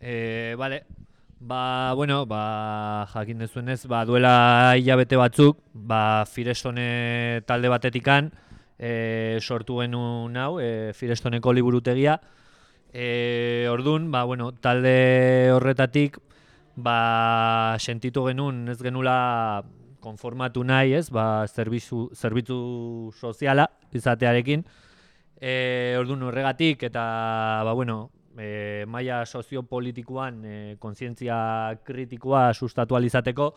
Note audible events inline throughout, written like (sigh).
E, bale, ba, bueno, ba, jakin dezuenez, ba, duela hilabete batzuk, ba, Firestone talde batetikan, e, sortu genuen hau, e, Firestoneko liburutegia. E, ordun, ba, bueno, talde horretatik, ba, sentitu genuen ez genula konformatu nahi, ez, ba, zerbitzu, zerbitzu soziala izatearekin. E, ordun horregatik eta, ba, bueno, e, maila soziopolitikoan e, kontzientzia kritikoa sustatu alizateko,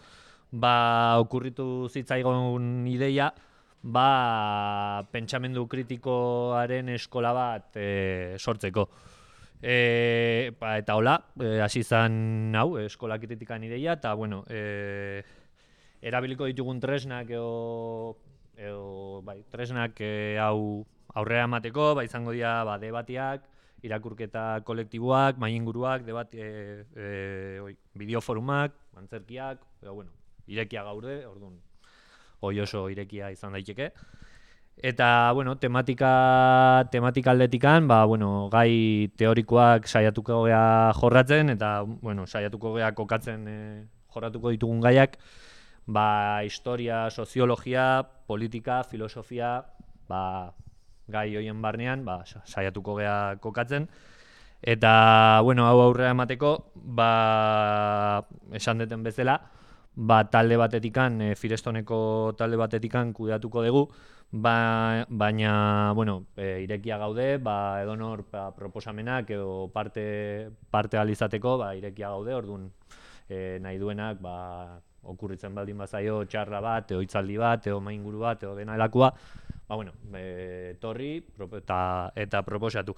ba, okurritu zitzaigun ideia, ba, pentsamendu kritikoaren eskola bat e, sortzeko. E, ba, eta hola, e, hasi zan hau, eskola kritikan ideia, eta bueno, e, erabiliko ditugun tresnak edo, edo bai, tresnak e, hau aurrera emateko, ba, izango dira ba, debatiak, irakurketa kolektiboak, mainguruak, debati, e, e, oi, bideoforumak, antzerkiak, edo, bueno, irekia gaude, orduan, hoi oso irekia izan daiteke. Eta, bueno, tematika, tematika aldetikan, ba, bueno, gai teorikoak saiatuko gea jorratzen, eta, bueno, saiatuko gea kokatzen e, jorratuko ditugun gaiak, ba, historia, soziologia, politika, filosofia, ba, gai hoien barnean, ba, saiatuko gea kokatzen. Eta, bueno, hau aurrera emateko, ba, esan deten bezala, ba, talde batetikan, e, Firestoneko talde batetikan kudeatuko dugu, ba, baina, bueno, e, irekia gaude, ba, edonor ba, proposamenak edo parte, parte alizateko, ba, irekia gaude, orduan e, nahi duenak, ba, okurritzen baldin bazaio txarra bat, edo itzaldi bat, edo mainguru bat, edo dena helakua, ba, bueno, e, torri eta, eta proposatu.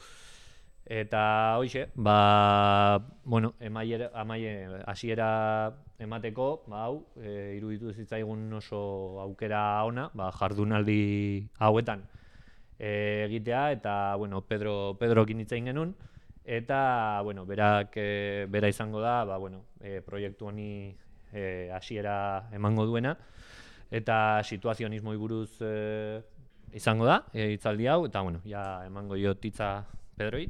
Eta hoxe, ba, bueno, emaier, amaier, asiera emateko, ba, hau, e, iruditu zitzaigun oso aukera ona, ba, jardunaldi hauetan e, egitea, eta, bueno, Pedro, Pedro kinitzein genuen, eta, bueno, berak, e, bera izango da, ba, bueno, e, proiektu honi e, hasiera emango duena, eta situazionismo buruz e, izango da, e, itzaldi hau, eta bueno, ja emango jo titza Pedroi.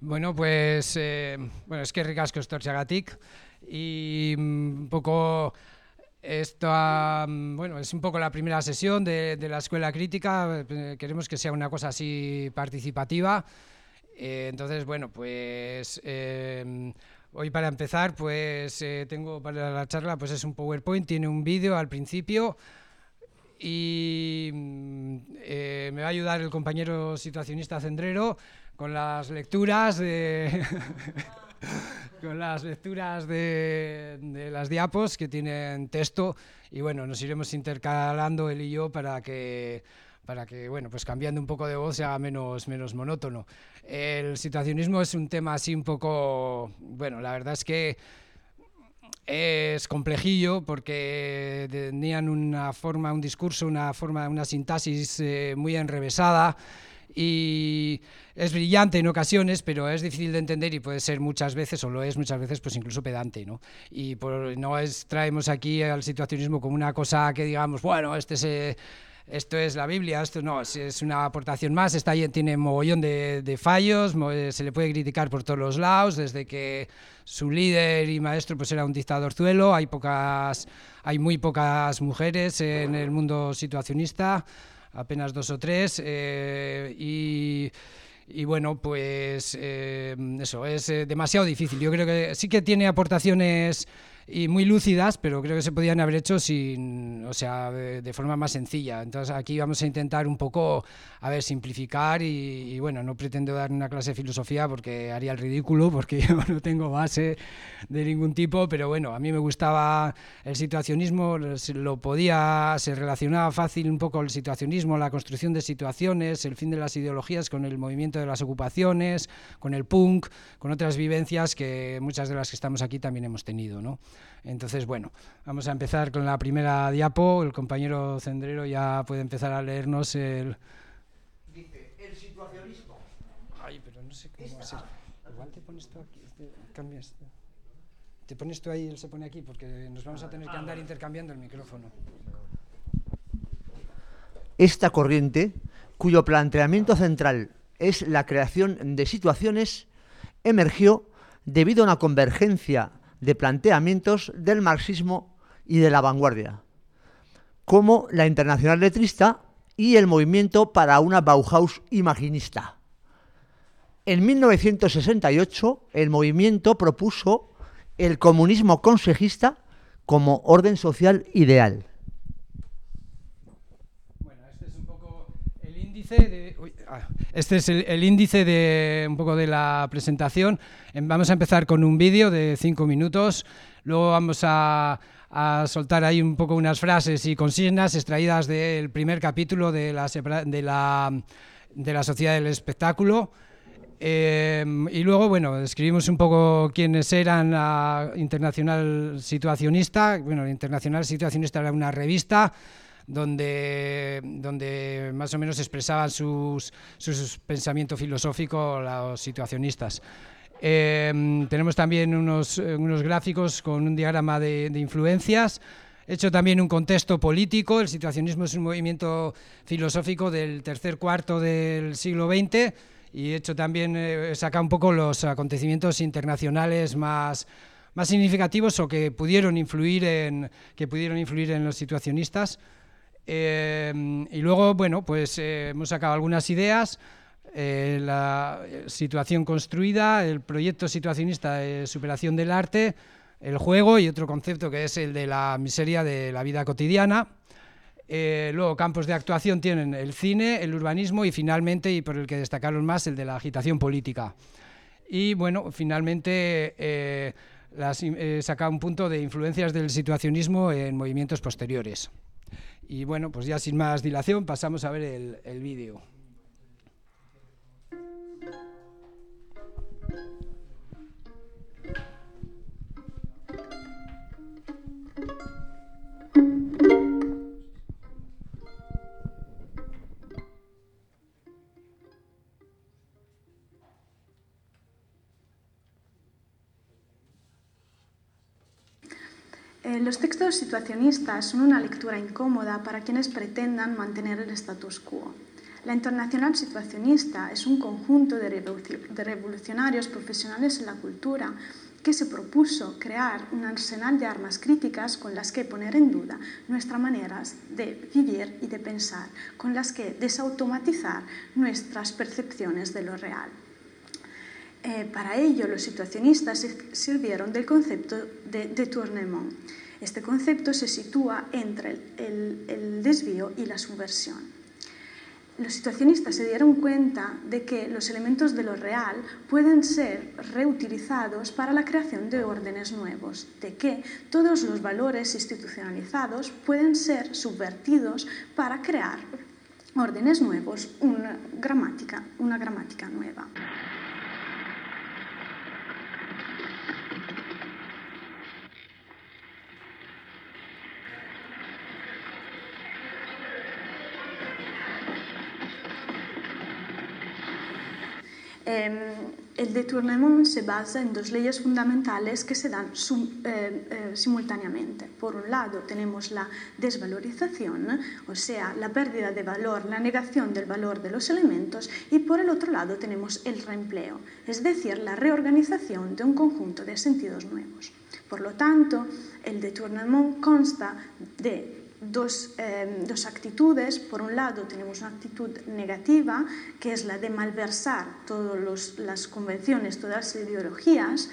Bueno, pues, eh, bueno, es que ricasco estorchagatic y mm, un poco esto, mm, bueno, es un poco la primera sesión de, de la escuela crítica, eh, queremos que sea una cosa así participativa, eh, entonces, bueno, pues eh, Hoy para empezar, pues eh, tengo para la charla, pues es un PowerPoint, tiene un vídeo al principio y mm, eh, me va a ayudar el compañero situacionista Cendrero con las lecturas de (laughs) con las lecturas de, de, las diapos que tienen texto y bueno, nos iremos intercalando él y yo para que para que, bueno, pues cambiando un poco de voz sea menos, menos monótono. El situacionismo es un tema así un poco, bueno, la verdad es que es complejillo porque tenían una forma, un discurso, una forma, una sintaxis eh, muy enrevesada y es brillante en ocasiones, pero es difícil de entender y puede ser muchas veces, o lo es muchas veces, pues incluso pedante, ¿no? Y por, no es, traemos aquí al situacionismo como una cosa que digamos, bueno, este se esto es la Biblia, esto no, es una aportación más, está ahí, tiene mogollón de, fallos, se le puede criticar por todos los lados, desde que su líder y maestro pues era un dictadorzuelo, hay, pocas, hay muy pocas mujeres en el mundo situacionista, apenas dos o tres, eh, y... Y bueno, pues eh, eso, es eh, demasiado difícil. Yo creo que sí que tiene aportaciones y muy lúcidas, pero creo que se podían haber hecho sin, o sea, de, de, forma más sencilla. Entonces aquí vamos a intentar un poco, a ver, simplificar y, y, bueno, no pretendo dar una clase de filosofía porque haría el ridículo, porque (laughs) yo no tengo base de ningún tipo, pero bueno, a mí me gustaba el situacionismo, lo podía, se relacionaba fácil un poco el situacionismo, la construcción de situaciones, el fin de las ideologías con el movimiento de las ocupaciones, con el punk, con otras vivencias que muchas de las que estamos aquí también hemos tenido, ¿no? Entonces, bueno, vamos a empezar con la primera diapo. El compañero Cendrero ya puede empezar a leernos el... Dice, el situacionismo. Ay, pero no sé cómo va a ser. Igual te pones tú aquí, este, cambias. Te pones tú ahí y él se pone aquí, porque nos vamos a tener que andar intercambiando el micrófono. Esta corriente, cuyo planteamiento central es la creación de situaciones, emergió debido a una convergencia de planteamientos del marxismo y de la vanguardia, como la Internacional Letrista y el movimiento para una Bauhaus imaginista. En 1968, el movimiento propuso el comunismo consejista como orden social ideal. Bueno, este es un poco el índice de... ah, este es el, el índice de un poco de la presentación. Em, Vamos a empezar con un vídeo de cinco minutos. Luego vamos a, a soltar ahí un poco unas frases y consignas extraídas del primer capítulo de la, de la, de la Sociedad del Espectáculo. Eh, y luego, bueno, describimos un poco quiénes eran la Internacional Situacionista. Bueno, la Internacional Situacionista era una revista donde, donde más o menos expresaban sus, sus pensamiento filosófico los situacionistas. Eh, tenemos también unos, unos gráficos con un diagrama de, de influencias. He hecho también un contexto político. El situacionismo es un movimiento filosófico del tercer cuarto del siglo XX y he hecho también, eh, he sacado un poco los acontecimientos internacionales más, más significativos o que pudieron influir en, que pudieron influir en los situacionistas. Eh, y luego, bueno, pues eh, hemos sacado algunas ideas. eh, la situación construida, el proyecto situacionista de superación del arte, el juego y otro concepto que es el de la miseria de la vida cotidiana. Eh, luego, campos de actuación tienen el cine, el urbanismo y finalmente, y por el que destacaron más, el de la agitación política. Y bueno, finalmente saca un punto de influencias del situacionismo en movimientos posteriores. Y bueno, pues ya sin más dilación pasamos a ver el, el vídeo. Eh, los textos situacionistas son una lectura incómoda para quienes pretendan mantener el status quo. La Internacional Situacionista es un conjunto de, revoluci- de revolucionarios profesionales en la cultura que se propuso crear un arsenal de armas críticas con las que poner en duda nuestras maneras de vivir y de pensar, con las que desautomatizar nuestras percepciones de lo real. Eh, para ello, los situacionistas sirvieron del concepto de détournement. Este concepto se sitúa entre el, desvío y la subversión. Los situacionistas se dieron cuenta de que los elementos de lo real pueden ser reutilizados para la creación de órdenes nuevos, de que todos los valores institucionalizados pueden ser subvertidos para crear órdenes nuevos, una gramática nueva. Eh, el détournement se basa en dos leyes fundamentales que se dan sum- eh, eh, simultáneamente. Por un lado tenemos la desvalorización, o sea, la pérdida de valor, la negación del valor de los elementos, y por el otro lado tenemos el reempleo, es decir, la reorganización de un conjunto de sentidos nuevos. Por lo tanto, el détournement consta de dos, eh, dos actitudes. Por un lado tenemos una actitud negativa, que es la de malversar todas las convenciones, todas las ideologías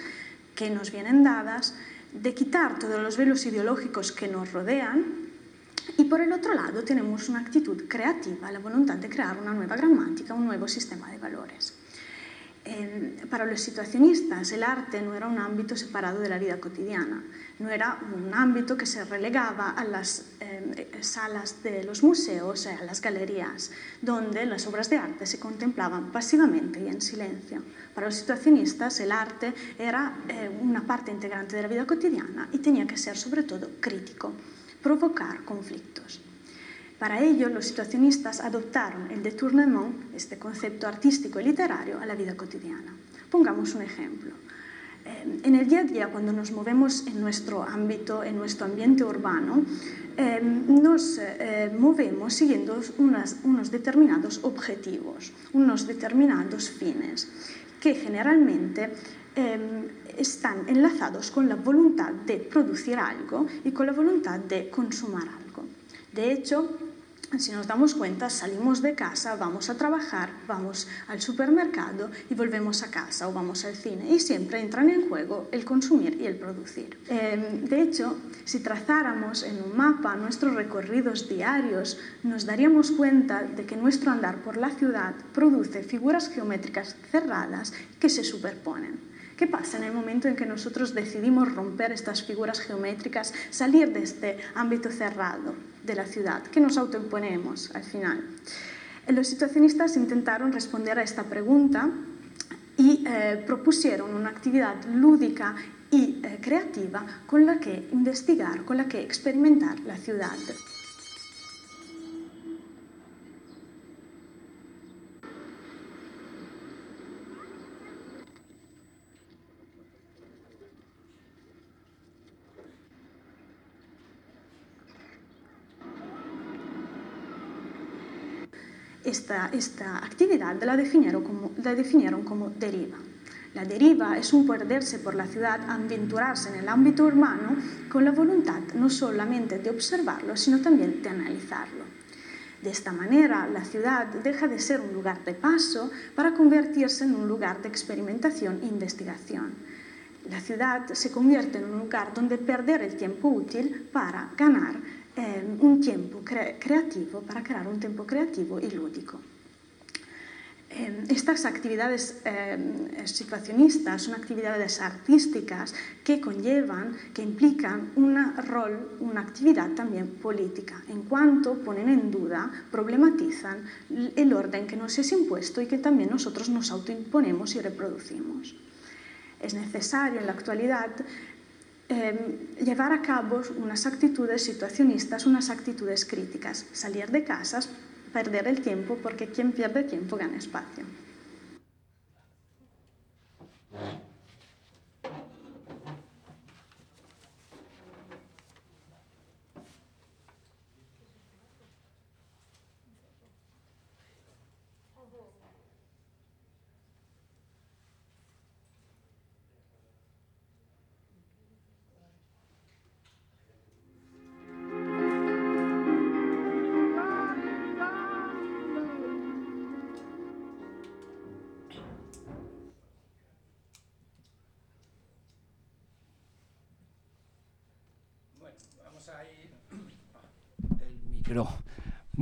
que nos vienen dadas, de quitar todos los velos ideológicos que nos rodean. Y por el otro lado tenemos una actitud creativa, la voluntad de crear una nueva gramática, un nuevo sistema de valores. Eh, para los situacionistas el arte no era un ámbito separado de la vida cotidiana, no era un ámbito que se relegaba a las eh, salas de los museos, a las galerías, donde las obras de arte se contemplaban pasivamente y en silencio. Para los situacionistas el arte era eh, una parte integrante de la vida cotidiana y tenía que ser sobre todo crítico, provocar conflictos. Para ello, los situacionistas adoptaron el détournement, este concepto artístico y literario, a la vida cotidiana. Pongamos un ejemplo. Eh, en el día a día, cuando nos movemos en nuestro ámbito, en nuestro ambiente urbano, eh, nos eh, movemos siguiendo unas, unos determinados objetivos, unos determinados fines, que generalmente están enlazados con la voluntad de producir algo y con la voluntad de consumar algo. De hecho, si nos damos cuenta, salimos de casa, vamos a trabajar, vamos al supermercado y volvemos a casa o vamos al cine. Y siempre entran en juego el consumir y el producir. Em, de hecho, si trazáramos en un mapa nuestros recorridos diarios, nos daríamos cuenta de que nuestro andar por la ciudad produce figuras geométricas cerradas que se superponen. ¿Qué pasa en el momento en que nosotros decidimos romper estas figuras geométricas, salir de este ámbito cerrado de la ciudad? ¿Qué nos autoimponemos al final? Los situacionistas intentaron responder a esta pregunta y eh, propusieron una actividad lúdica y eh, creativa con la que investigar, con la que experimentar la ciudad. Esta, esta actividad la definieron, como, la definieron como deriva. La deriva es un perderse por la ciudad, aventurarse en el ámbito urbano con la voluntad no solamente de observarlo, sino también de analizarlo. De esta manera, la ciudad deja de ser un lugar de paso para convertirse en un lugar de experimentación e investigación. La ciudad se convierte en un lugar donde perder el tiempo útil para ganar eh, un tiempo cre creativo, para crear un tiempo creativo y lúdico. Eh, estas actividades eh, situacionistas son actividades artísticas que conllevan, que implican un rol, una actividad también política, en cuanto ponen en duda, problematizan el orden que nos es impuesto y que también nosotros nos autoimponemos y reproducimos. Es necesario en la actualidad eh, llevar a cabo unas actitudes situacionistas, unas actitudes críticas, salir de casas, perder el tiempo, porque quien pierde tiempo gana espacio.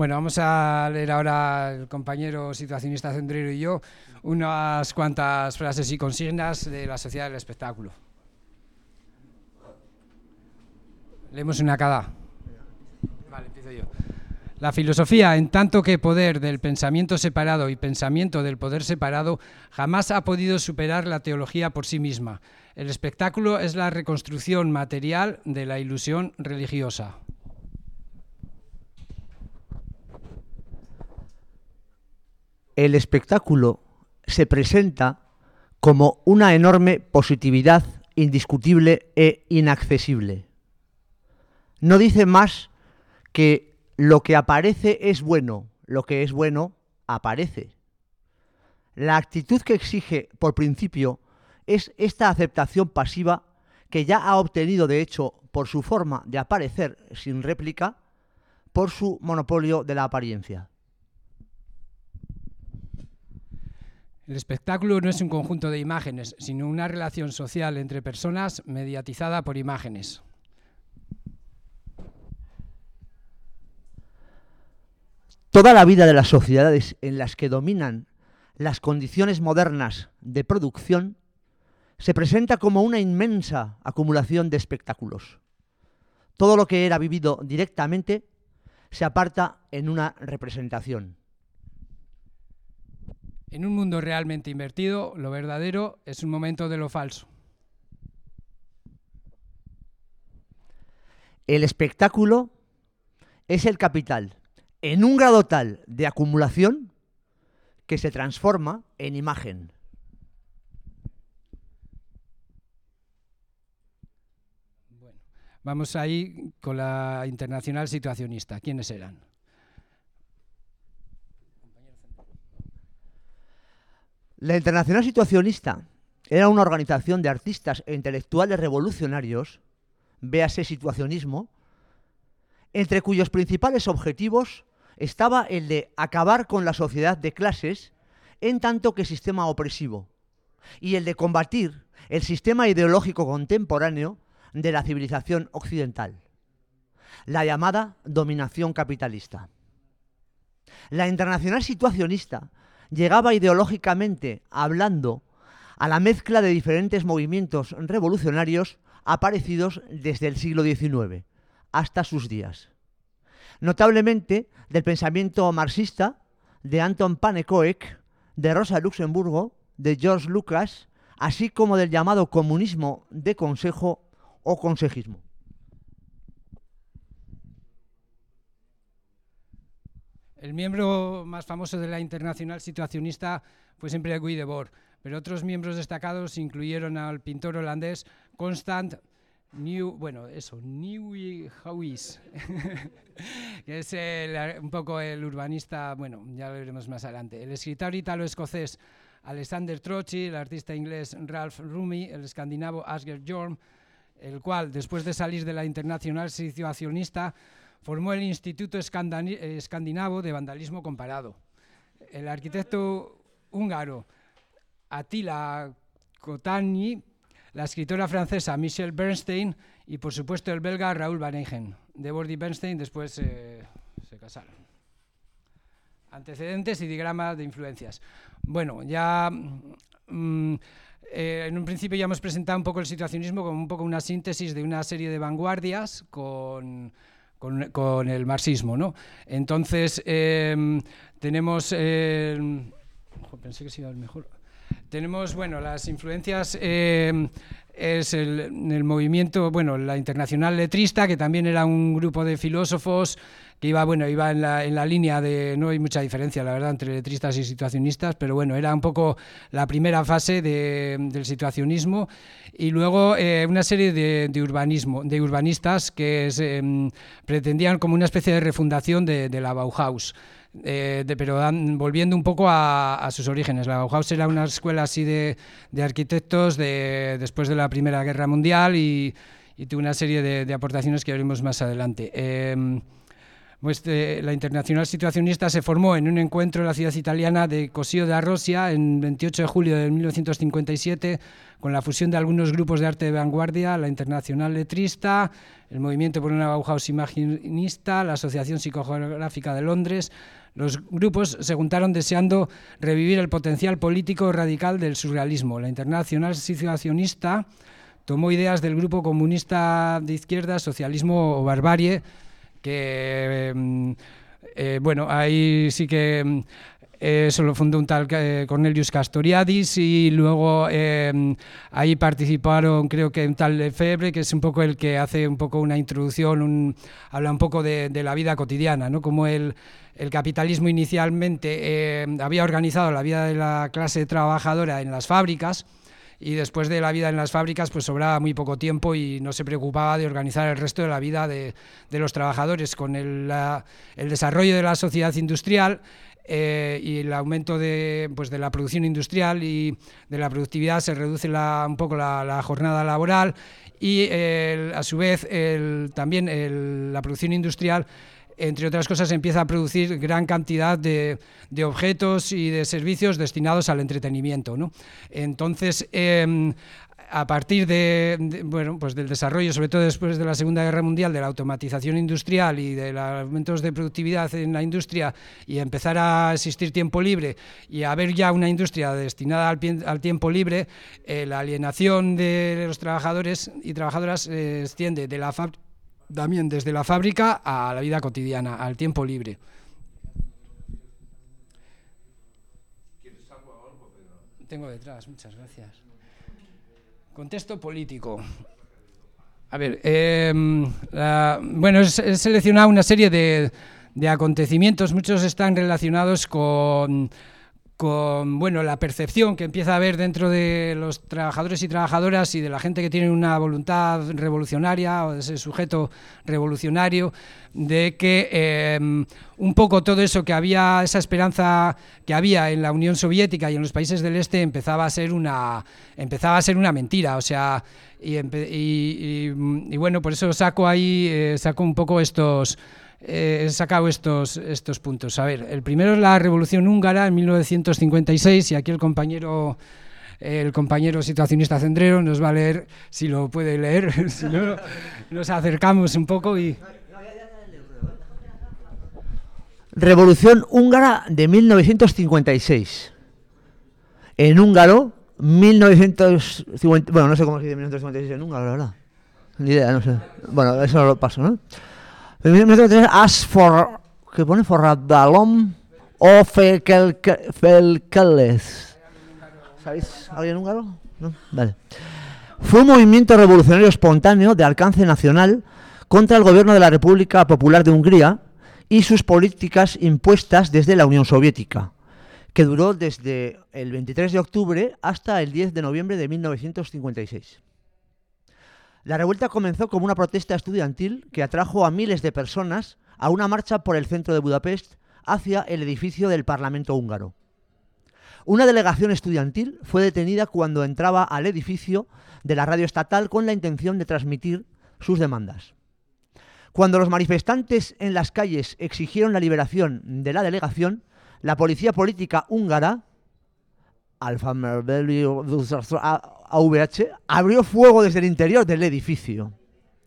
Bueno, vamos a leer ahora el compañero situacionista Centrero y yo unas cuantas frases y consignas de la sociedad del espectáculo. Leemos una cada. Vale, empiezo yo. La filosofía, en tanto que poder del pensamiento separado y pensamiento del poder separado, jamás ha podido superar la teología por sí misma. El espectáculo es la reconstrucción material de la ilusión religiosa. El espectáculo se presenta como una enorme positividad indiscutible e inaccesible. No dice más que lo que aparece es bueno, lo que es bueno aparece. La actitud que exige por principio es esta aceptación pasiva que ya ha obtenido de hecho por su forma de aparecer sin réplica, por su monopolio de la apariencia. El espectáculo no es un conjunto de imágenes, sino una relación social entre personas mediatizada por imágenes. Toda la vida de las sociedades en las que dominan las condiciones modernas de producción se presenta como una inmensa acumulación de espectáculos. Todo lo que era vivido directamente se aparta en una representación. En un mundo realmente invertido, lo verdadero es un momento de lo falso. El espectáculo es el capital en un grado tal de acumulación que se transforma en imagen. Bueno, vamos ahí con la internacional situacionista. ¿Quiénes eran? La Internacional Situacionista era una organización de artistas e intelectuales revolucionarios, véase situacionismo, entre cuyos principales objetivos estaba el de acabar con la sociedad de clases en tanto que sistema opresivo, y el de combatir el sistema ideológico contemporáneo de la civilización occidental, la llamada dominación capitalista. La internacional situacionista llegaba ideológicamente hablando a la mezcla de diferentes movimientos revolucionarios aparecidos desde el siglo XIX hasta sus días. Notablemente del pensamiento marxista de Anton Panekoek, de Rosa Luxemburgo, de George Lucas, así como del llamado comunismo de consejo o consejismo. El miembro más famoso de la internacional situacionista fue siempre Guy Debord, pero otros miembros destacados incluyeron al pintor holandés Constant New, bueno, eso, Nieuwenhuis, (laughs) que es un poco el urbanista, bueno, ya lo veremos más adelante. El escritor italo-escocés Alexander Trotsky, el artista inglés Ralph Rumi, el escandinavo Asger Jorm, el cual, después de salir de la internacional situacionista, formó el Instituto Escandinavo de Vandalismo Comparado. El arquitecto húngaro Attila Kotani, la escritora francesa Michelle Bernstein y, por supuesto, el belga Raúl Van Eygen. De y Bernstein después eh, se casaron. Antecedentes y diagrama de influencias. Bueno, ya mm, eh, en un principio ya hemos presentado un poco el situacionismo como un poco una síntesis de una serie de vanguardias con con, el marxismo. ¿no? Entonces, em, tenemos... pensé que se iba el mejor. Tenemos, bueno, las influencias em, es el, el, movimiento, bueno, la Internacional Letrista, que también era un grupo de filósofos que iba, bueno, iba en la, en la línea de, no hay mucha diferencia, la verdad, entre letristas y situacionistas, pero bueno, era un poco la primera fase de, del situacionismo y luego eh, una serie de, de, urbanismo, de urbanistas que em, pretendían como una especie de refundación de, de la Bauhaus. Eh, pero volviendo un poco a, sus orígenes. La Bauhaus era una escuela así de, de arquitectos de, después de la Primera Guerra Mundial y, tuvo una serie de, aportaciones que veremos más adelante. Eh, pues, eh, la Internacional Situacionista se formó en un encuentro en la ciudad italiana de Cosío de Arrosia en 28 de julio de 1957 con la fusión de algunos grupos de arte de vanguardia, la Internacional Letrista, el Movimiento por una Bauhaus Imaginista, la Asociación Psicogeográfica de Londres. Los grupos se juntaron deseando revivir el potencial político radical del surrealismo. La Internacional Situacionista tomó ideas del grupo comunista de izquierda, socialismo o barbarie, que, mm, eh, bueno, ahí sí que mm, eso lo fundó un tal eh, Cornelius Castoriadis y luego eh, ahí participaron creo que un tal Lefebvre que es un poco el que hace un poco una introducción, habla un poco de, la vida cotidiana, ¿no? como el, el capitalismo inicialmente había organizado la vida de la clase trabajadora en las fábricas, y después de la vida en las fábricas pues sobraba muy poco tiempo y no se preocupaba de organizar el resto de la vida de, los trabajadores. Con el, desarrollo de la sociedad industrial eh, y el aumento de, pues de la producción industrial y de la productividad se reduce un poco la, jornada laboral y a su vez también la producción industrial entre otras cosas, empieza a producir gran cantidad de, objetos y de servicios destinados al entretenimiento. Entonces, em, a partir de, bueno, pues del desarrollo, sobre todo después de la Segunda Guerra Mundial, de la automatización industrial y de los aumentos de productividad en la industria y empezar a existir tiempo libre y a haber ya una industria destinada al, tiempo libre, eh, la alienación de los trabajadores y trabajadoras se extiende de la también desde la fábrica a la vida cotidiana, al tiempo libre. Tengo detrás, muchas gracias. Contexto político. A ver, em, bueno, he seleccionado una serie de, acontecimientos, muchos están relacionados con, con bueno la percepción que empieza a haber dentro de los trabajadores y trabajadoras y de la gente que tiene una voluntad revolucionaria o de ese sujeto revolucionario de que em, un poco todo eso que había esa esperanza que había en la Unión Soviética y en los países del este empezaba a ser una empezaba a ser una mentira o sea y, bueno por eso saco ahí eh, saco un poco estos he sacado estos, estos puntos. A ver, el primero es la Revolución Húngara en 1956 y aquí el compañero el compañero situacionista Cendrero nos va a leer, si lo puede leer, (laughs) si no, nos acercamos un poco y... Revolución húngara de 1956. En húngaro, 1950... Bueno, no sé cómo se dice 1956 en húngaro, la verdad. Ni idea, no sé. Bueno, eso lo paso, ¿no? As for, que pone for Radalom o Felkeles. ¿Sabéis alguien húngaro? ¿No? Vale. Fue un movimiento revolucionario espontáneo de alcance nacional contra el gobierno de la República Popular de Hungría y sus políticas impuestas desde la Unión Soviética, que duró desde el 23 de octubre hasta el 10 de noviembre de 1956. La revuelta comenzó como una protesta estudiantil que atrajo a miles de personas a una marcha por el centro de Budapest hacia el edificio del Parlamento húngaro. Una delegación estudiantil fue detenida cuando entraba al edificio de la radio estatal con la intención de transmitir sus demandas. Cuando los manifestantes en las calles exigieron la liberación de la delegación, la policía política húngara AVH abrió fuego desde el interior del edificio.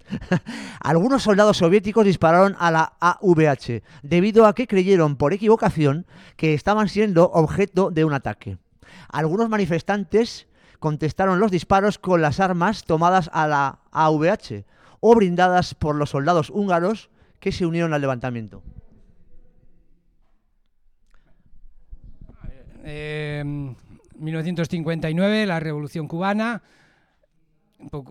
(laughs) Algunos soldados soviéticos dispararon a la AVH debido a que creyeron por equivocación que estaban siendo objeto de un ataque. Algunos manifestantes contestaron los disparos con las armas tomadas a la AVH o brindadas por los soldados húngaros que se unieron al levantamiento. Eh, 1959, la Revolución Cubana.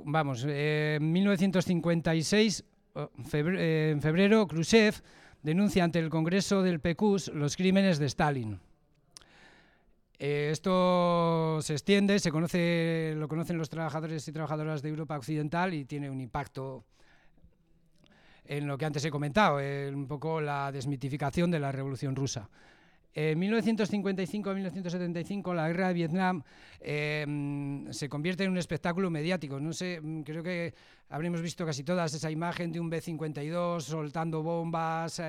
Vamos, eh, en 1956, eh, en febrero, Khrushchev denuncia ante el Congreso del PQS los crímenes de Stalin. Eh, esto se extiende, se conoce, lo conocen los trabajadores y trabajadoras de Europa Occidental y tiene un impacto en lo que antes he comentado, un poco la desmitificación de la Revolución Rusa. En 1955-1975 la guerra de Vietnam em, se convierte en un espectáculo mediático. No sé, mm, creo que habremos visto casi todas esa imagen de un B-52 soltando bombas,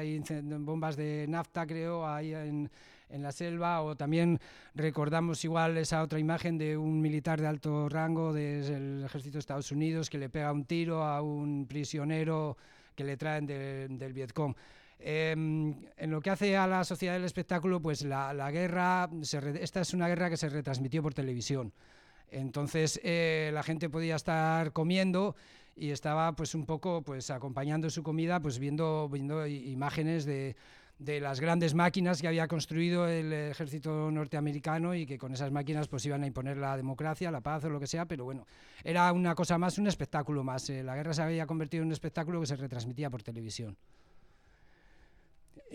bombas de nafta, creo, ahí en, en la selva, o también recordamos igual esa otra imagen de un militar de alto rango del ejército de Estados Unidos que le pega un tiro a un prisionero que le traen del Vietcong. Em, en lo que hace a la sociedad del espectáculo, pues la, guerra, esta es una guerra que se retransmitió por televisión. Entonces eh, la gente podía estar comiendo y estaba pues un poco pues acompañando su comida, pues viendo, viendo imágenes de, de las grandes máquinas que había construido el ejército norteamericano y que con esas máquinas pues iban a imponer la democracia, la paz o lo que sea, pero bueno, era una cosa más, un espectáculo más. Eh, la guerra se había convertido en un espectáculo que se retransmitía por televisión.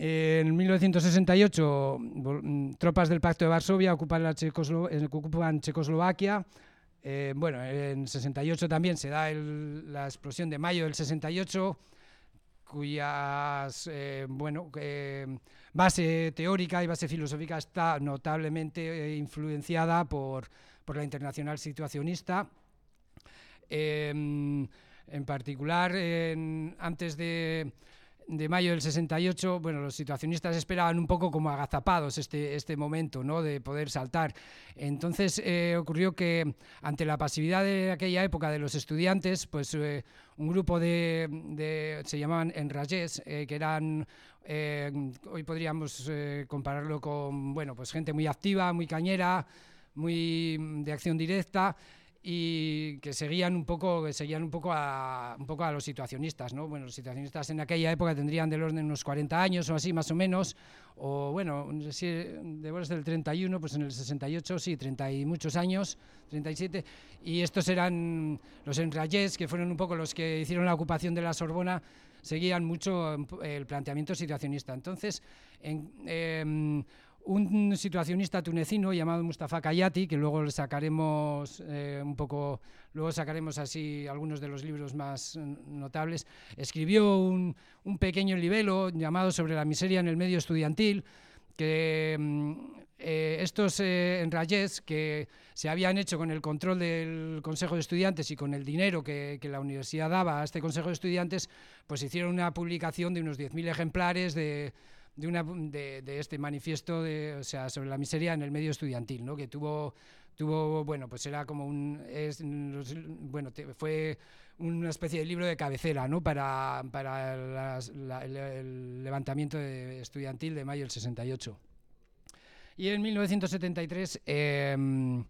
En 1968, mm, tropas del Pacto de Varsovia ocupan, eh, Checoslovaquia. Eh, bueno, en 68 también se da la explosión de mayo del 68, cuyas eh, bueno, base teórica y base filosófica está notablemente influenciada por, por, la internacional situacionista. en particular, antes de de mayo del 68, bueno, los situacionistas esperaban un poco como agazapados este, este momento, ¿no? De poder saltar. Entonces eh, ocurrió que ante la pasividad de aquella época de los estudiantes, pues eh, un grupo de, se llamaban enrayés, eh, que eran hoy podríamos compararlo con, bueno, pues gente muy activa, muy cañera, muy de acción directa y que seguían un poco que seguían un poco a un poco a los situacionistas no bueno los situacionistas en aquella época tendrían del orden de unos 40 años o así más o menos o bueno si de del 31 pues en el 68 sí 30 y muchos años 37 y estos eran los enrayés que fueron un poco los que hicieron la ocupación de la Sorbona seguían mucho el planteamiento situacionista. Entonces en, em, un situacionista tunecino llamado Mustafa Kayati, que luego le sacaremos eh, un poco, luego sacaremos así algunos de los libros más notables, escribió un, pequeño libelo llamado Sobre la miseria en el medio estudiantil, que mm, eh, estos eh, que se habían hecho con el control del Consejo de Estudiantes y con el dinero que, que la universidad daba a este Consejo de Estudiantes, pues hicieron una publicación de unos 10.000 ejemplares de de, una, de, de, este manifiesto de, o sea, sobre la miseria en el medio estudiantil, ¿no? que tuvo, tuvo, bueno, pues era como un, es, bueno, te, fue una especie de libro de cabecera ¿no? para, para la, el, el, levantamiento estudiantil de mayo del 68. Y en 1973... Eh,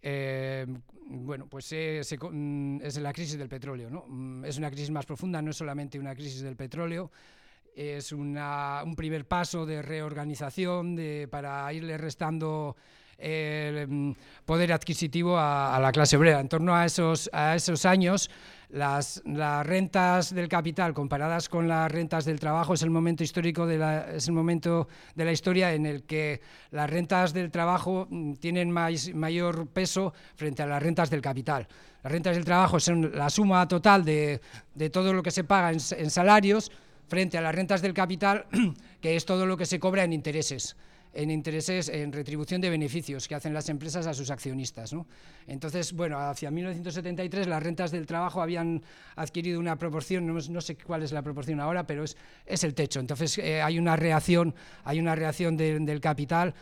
eh, bueno, pues se, es la crisis del petróleo. ¿no? Es una crisis más profunda, no es solamente una crisis del petróleo, es una, un primer paso de reorganización de, para irle restando el mm, poder adquisitivo a, la clase obrera. En torno a esos, a esos años, las, las, rentas del capital comparadas con las rentas del trabajo es el momento histórico de la, es el momento de la historia en el que las rentas del trabajo mm, tienen más, mayor peso frente a las rentas del capital. Las rentas del trabajo son la suma total de, de todo lo que se paga en salarios, frente a las rentas del capital, (clears throat) que es todo lo que se cobra en intereses en intereses, en retribución de beneficios que hacen las empresas a sus accionistas. ¿no? Entonces, bueno, hacia 1973 las rentas del trabajo habían adquirido una proporción, no, sé cuál es la proporción ahora, pero es, el techo. Entonces eh, hay una reacción, hay una reacción de, del capital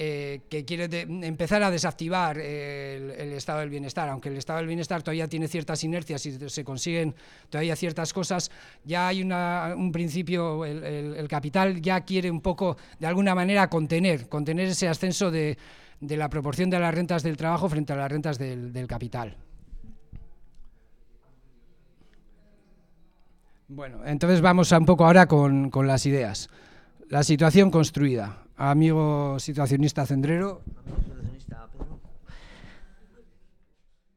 eh, que quiere empezar a desactivar el, estado del bienestar, aunque el estado del bienestar todavía tiene ciertas inercias y se consiguen todavía ciertas cosas, ya hay una, un principio, el, capital ya quiere un poco, de alguna manera, contener, contener ese ascenso de, la proporción de las rentas del trabajo frente a las rentas del, capital. Bueno, entonces vamos a un poco ahora con las ideas. La situación construida amigo situacionista Cendrero.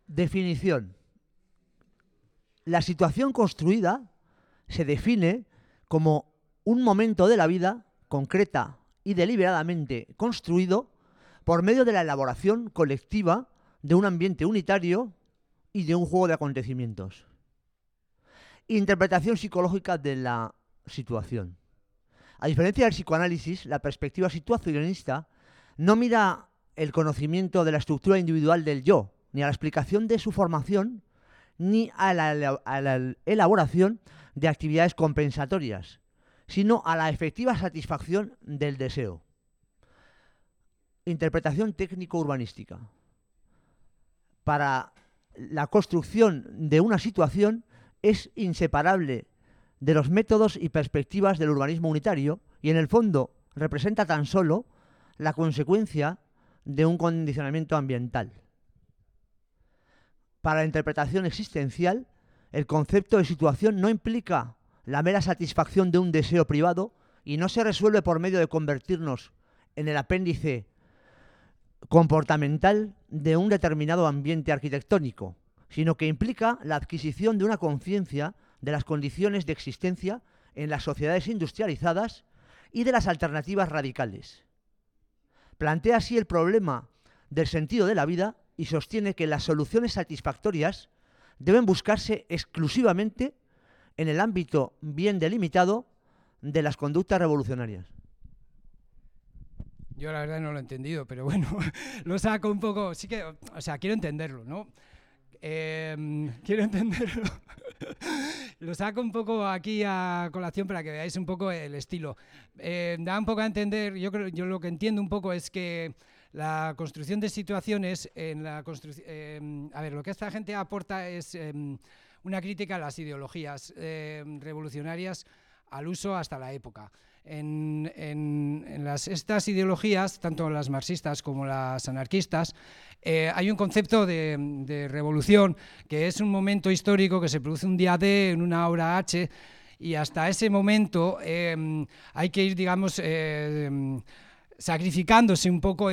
Definición. La situación construida se define como un momento de la vida concreta y deliberadamente construido por medio de la elaboración colectiva de un ambiente unitario y de un juego de acontecimientos. Interpretación psicológica de la situación. A diferencia del psicoanálisis, la perspectiva situacionista no mira el conocimiento de la estructura individual del yo, ni a la explicación de su formación, ni a la, a la elaboración de actividades compensatorias, sino a la efectiva satisfacción del deseo. Interpretación técnico-urbanística. Para la construcción de una situación es inseparable de los métodos y perspectivas del urbanismo unitario y en el fondo representa tan solo la consecuencia de un condicionamiento ambiental. Para la interpretación existencial, el concepto de situación no implica la mera satisfacción de un deseo privado y no se resuelve por medio de convertirnos en el apéndice comportamental de un determinado ambiente arquitectónico, sino que implica la adquisición de una conciencia de las condiciones de existencia en las sociedades industrializadas y de las alternativas radicales. Plantea así el problema del sentido de la vida y sostiene que las soluciones satisfactorias deben buscarse exclusivamente en el ámbito bien delimitado de las conductas revolucionarias. Yo la verdad no lo he entendido, pero bueno, (laughs) lo saco un poco, sí que, o sea, quiero entenderlo, ¿no? Eh, (laughs) quiero entenderlo. (laughs) lo saco un poco aquí a colación para que veáis un poco el estilo. Eh, da un poco a entender, yo creo, yo lo que entiendo un poco es que la construcción de situaciones en la construcción, eh, a ver, lo que esta gente aporta es eh, una crítica a las ideologías revolucionarias al uso hasta la época. En, estas ideologías, tanto las marxistas como las anarquistas, eh, hay un concepto de, de, revolución que es un momento histórico que se produce un día D en una hora H y hasta ese momento eh, hay que ir, digamos, eh, sacrificándose un poco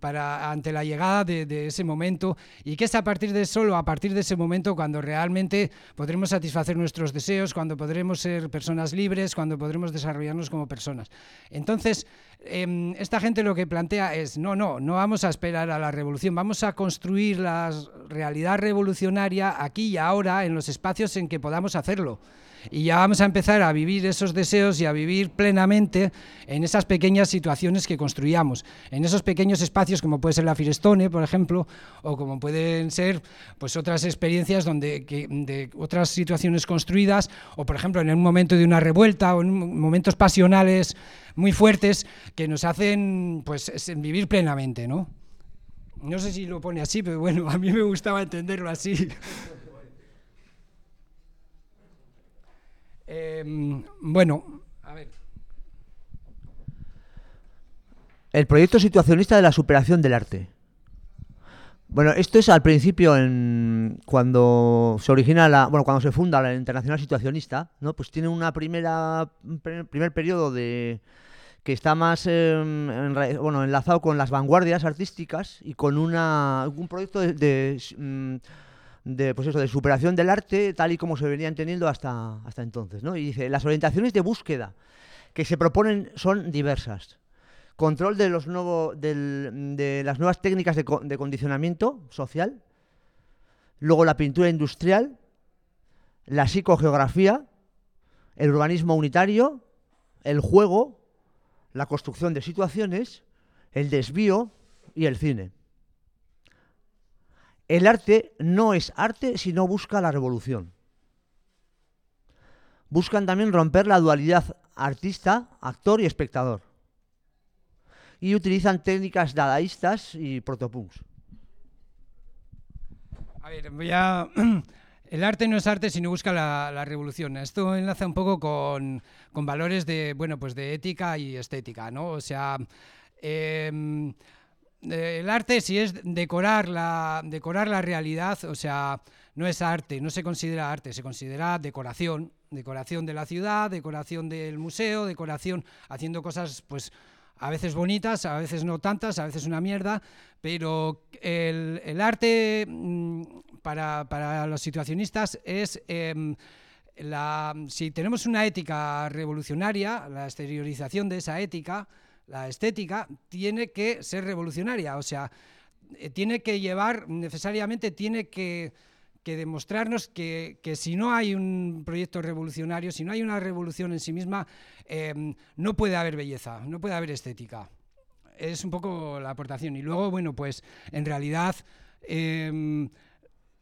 para, ante la llegada de, ese momento. Y que es a partir de solo a partir de ese momento cuando realmente podremos satisfacer nuestros deseos, cuando podremos ser personas libres, cuando podremos desarrollarnos como personas. Entonces, em, esta gente lo que plantea es, no, no, no vamos a esperar a la revolución, vamos a construir la realidad revolucionaria aquí y ahora en los espacios en que podamos hacerlo y ya vamos a empezar a vivir esos deseos y a vivir plenamente en esas pequeñas situaciones que construíamos, en esos pequeños espacios como puede ser la Firestone, por ejemplo, o como pueden ser pues otras experiencias donde de otras situaciones construidas o por ejemplo en un momento de una revuelta o en momentos pasionales muy fuertes que nos hacen pues vivir plenamente, ¿no? No sé si lo pone así, pero bueno, (laughs) a mí me gustaba entenderlo así. Em, bueno, a ver. El proyecto situacionista de la superación del arte. Bueno, esto es al principio, en, cuando se origina la, bueno, cuando se funda la Internacional Situacionista, ¿no? Pues tiene una primera, primer periodo de que está más em, bueno, enlazado con las vanguardias artísticas y con una, un proyecto de, mm, de, pues eso, de superación del arte tal y como se venía entendiendo hasta, hasta entonces. ¿no? Y dice, las orientaciones de búsqueda que se proponen son diversas. Control de, los nuevo, de las nuevas técnicas de, de condicionamiento social, luego la pintura industrial, la psicogeografía, el urbanismo unitario, el juego, la construcción de situaciones, el desvío y el cine. El arte no es arte si no busca la revolución. Buscan también romper la dualidad artista, actor y espectador. Y utilizan técnicas dadaístas y protopunks. A ver, voy a... (clears throat) El arte no es arte si no busca la, revolución. Esto enlaza un poco con, valores de, bueno, pues de ética y estética, ¿no? O sea, em, el arte si es decorar la, decorar la realidad, o sea, no es arte, no se considera arte, se considera decoración, decoración de la ciudad, decoración del museo, decoración haciendo cosas pues a veces bonitas, a veces no tantas, a veces una mierda, pero el, arte mm, para, los situacionistas es... Em, la, si tenemos una ética revolucionaria, la exteriorización de esa ética, la estética tiene que ser revolucionaria, o sea, eh, tiene que llevar, necesariamente tiene que, demostrarnos que, si no hay un proyecto revolucionario, si no hay una revolución en sí misma, em, no puede haber belleza, no puede haber estética. Es un poco la aportación. Y luego, bueno, pues en realidad... Em,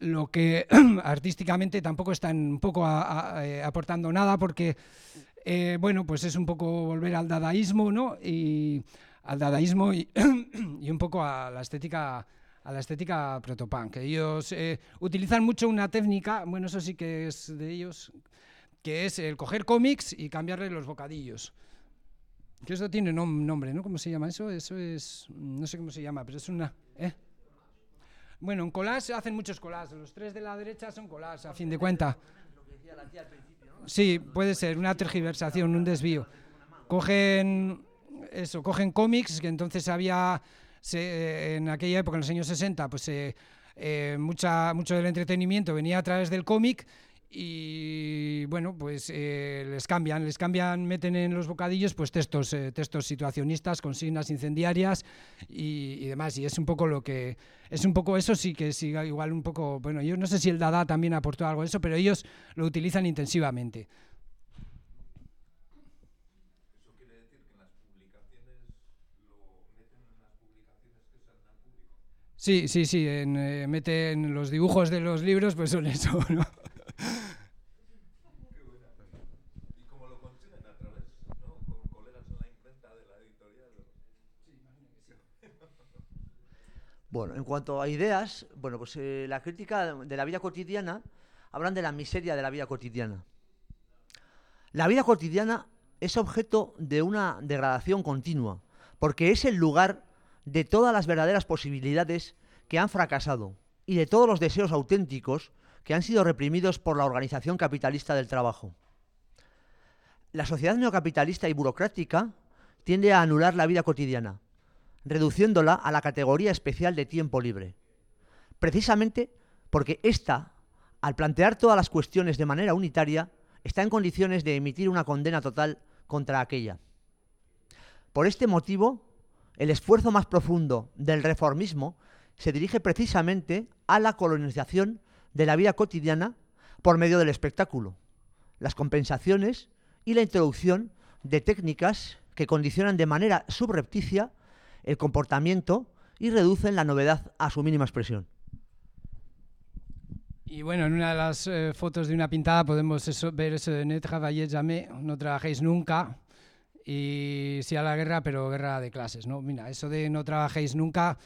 lo que (clears throat) artísticamente tampoco están un poco eh, aportando nada porque eh, bueno, pues es un poco volver al dadaísmo, ¿no? Y al dadaísmo y, (coughs) un poco a la estética a la estética protopunk. Ellos eh, utilizan mucho una técnica, bueno, eso sí que es de ellos, que es el coger cómics y cambiarle los bocadillos. Que eso tiene nombre, ¿no? ¿Cómo se llama eso? Eso es, no sé cómo se llama, pero es una... ¿eh? Bueno, en collage hacen muchos collages. Los tres de la derecha son collages, a fin de cuenta. Sí, puede ser una tergiversación, un desvío. Cogen eso, cogen cómics que entonces había en aquella época, en los años 60, pues eh, eh, mucha, mucho del entretenimiento venía a través del cómic y bueno, pues eh, les cambian, les cambian, meten en los bocadillos pues textos, eh, textos situacionistas, consignas incendiarias y, demás. Y es un poco lo que, es un poco eso sí que siga igual un poco, bueno, yo no sé si el Dada también aportó algo a eso, pero ellos lo utilizan intensivamente. Sí, sí, sí, en, eh, meten los dibujos de los libros, pues son eso, ¿no? ¿Y cómo lo consiguen a través, ¿no? Con colegas en la imprenta de la editorial? Bueno, en cuanto a ideas, bueno, pues eh, la crítica de la vida cotidiana hablan de la miseria de la vida cotidiana. La vida cotidiana es objeto de una degradación continua, porque es el lugar de todas las verdaderas posibilidades que han fracasado y de todos los deseos auténticos que han sido reprimidos por la organización capitalista del trabajo. La sociedad neocapitalista y burocrática tiende a anular la vida cotidiana, reduciéndola a la categoría especial de tiempo libre. Precisamente porque ésta, al plantear todas las cuestiones de manera unitaria, está en condiciones de emitir una condena total contra aquella. Por este motivo, el esfuerzo más profundo del reformismo se dirige precisamente a la colonización de la vida cotidiana por medio del espectáculo, las compensaciones y la introducción de técnicas que condicionan de manera subrepticia el comportamiento y reducen la novedad a su mínima expresión. Y bueno, en una de las eh, fotos de una pintada podemos ver eso de ne travaillez jamais, no trabajéis nunca, y sí a la guerra, pero guerra de clases, ¿no? Mira, eso de no trabajéis nunca,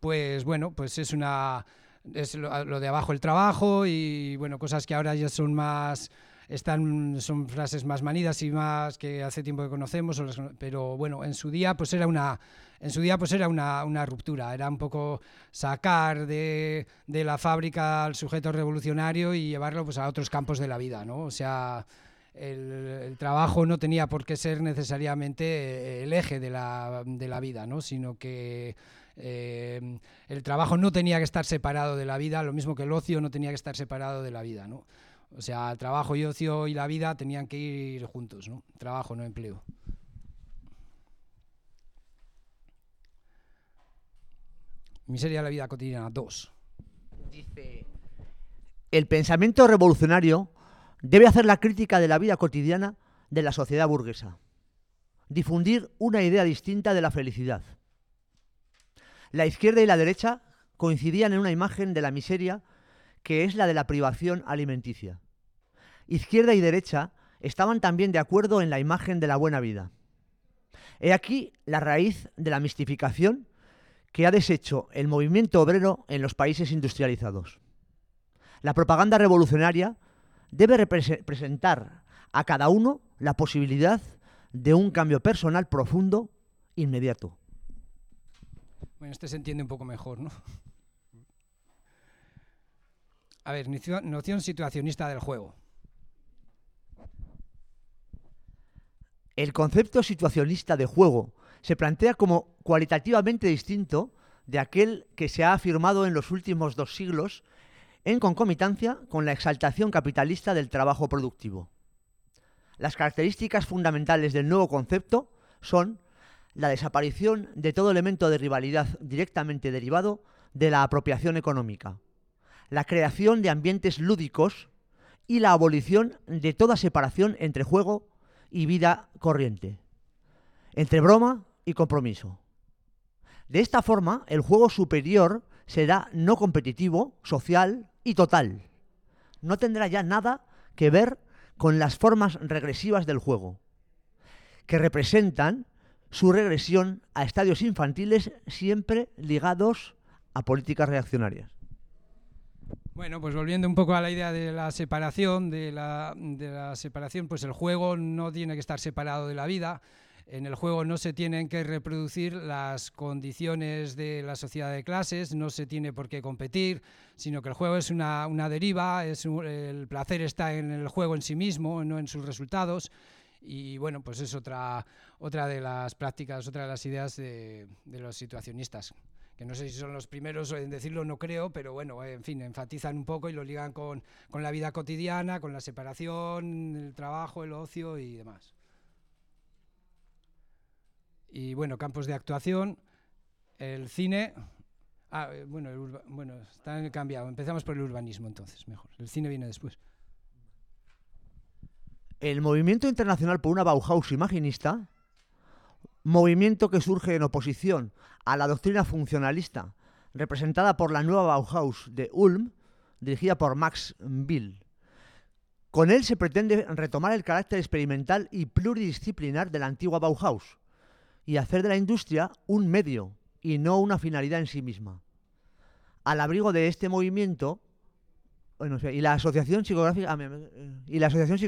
pues bueno, pues es una es lo, de abajo el trabajo y bueno, cosas que ahora ya son más están son frases más manidas y más que hace tiempo que conocemos, pero bueno, en su día pues era una en su día pues era una, una ruptura, era un poco sacar de, de, la fábrica al sujeto revolucionario y llevarlo pues a otros campos de la vida, ¿no? O sea, el, trabajo no tenía por qué ser necesariamente el eje de la, de la vida, ¿no? Sino que eh, el trabajo no tenía que estar separado de la vida, lo mismo que el ocio no tenía que estar separado de la vida, ¿no? O sea, trabajo y ocio y la vida tenían que ir juntos, ¿no? Trabajo, no empleo. Miseria de la vida cotidiana 2. Dice, el pensamiento revolucionario debe hacer la crítica de la vida cotidiana de la sociedad burguesa, difundir una idea distinta de la felicidad. La izquierda y la derecha coincidían en una imagen de la miseria que es la de la privación alimenticia. Izquierda y derecha estaban también de acuerdo en la imagen de la buena vida. He aquí la raíz de la mistificación que ha deshecho el movimiento obrero en los países industrializados. La propaganda revolucionaria debe representar a cada uno la posibilidad de un cambio personal profundo inmediato. Bueno, este se entiende un poco mejor, ¿no? A ver, noción situacionista del juego. El concepto situacionista de juego se plantea como cualitativamente distinto de aquel que se ha afirmado en los últimos dos siglos en concomitancia con la exaltación capitalista del trabajo productivo. Las características fundamentales del nuevo concepto son la desaparición de todo elemento de rivalidad directamente derivado de la apropiación económica, la creación de ambientes lúdicos y la abolición de toda separación entre juego y vida corriente, entre broma y compromiso. De esta forma, el juego superior será no competitivo, social y total. No tendrá ya nada que ver con las formas regresivas del juego, que representan su regresión a estadios infantiles siempre ligados a políticas reaccionarias. Bueno, pues volviendo un poco a la idea de la separación, de la, separación, pues el juego no tiene que estar separado de la vida, en el juego no se tienen que reproducir las condiciones de la sociedad de clases, no se tiene por qué competir, sino que el juego es una, deriva, es el placer está en el juego en sí mismo, no en sus resultados. Y bueno, pues es otra, otra de las prácticas, otra de las ideas de, los situacionistas que no sé si son los primeros en decirlo, no creo, pero bueno, en fin, enfatizan un poco y lo ligan con, con la vida cotidiana, con la separación, el trabajo, el ocio y demás. Y bueno, campos de actuación, el cine. Ah, bueno, el bueno, está cambiado. Empezamos por el urbanismo entonces, mejor. El cine viene después. El movimiento internacional por una Bauhaus imaginista, movimiento que surge en oposición a la doctrina funcionalista representada por la nueva Bauhaus de Ulm, dirigida por Max Bill. Con él se pretende retomar el carácter experimental y pluridisciplinar de la antigua Bauhaus, y hacer de la industria un medio y no una finalidad en sí misma. Al abrigo de este movimiento, y la Asociación Psicográfica ah, y la Asociación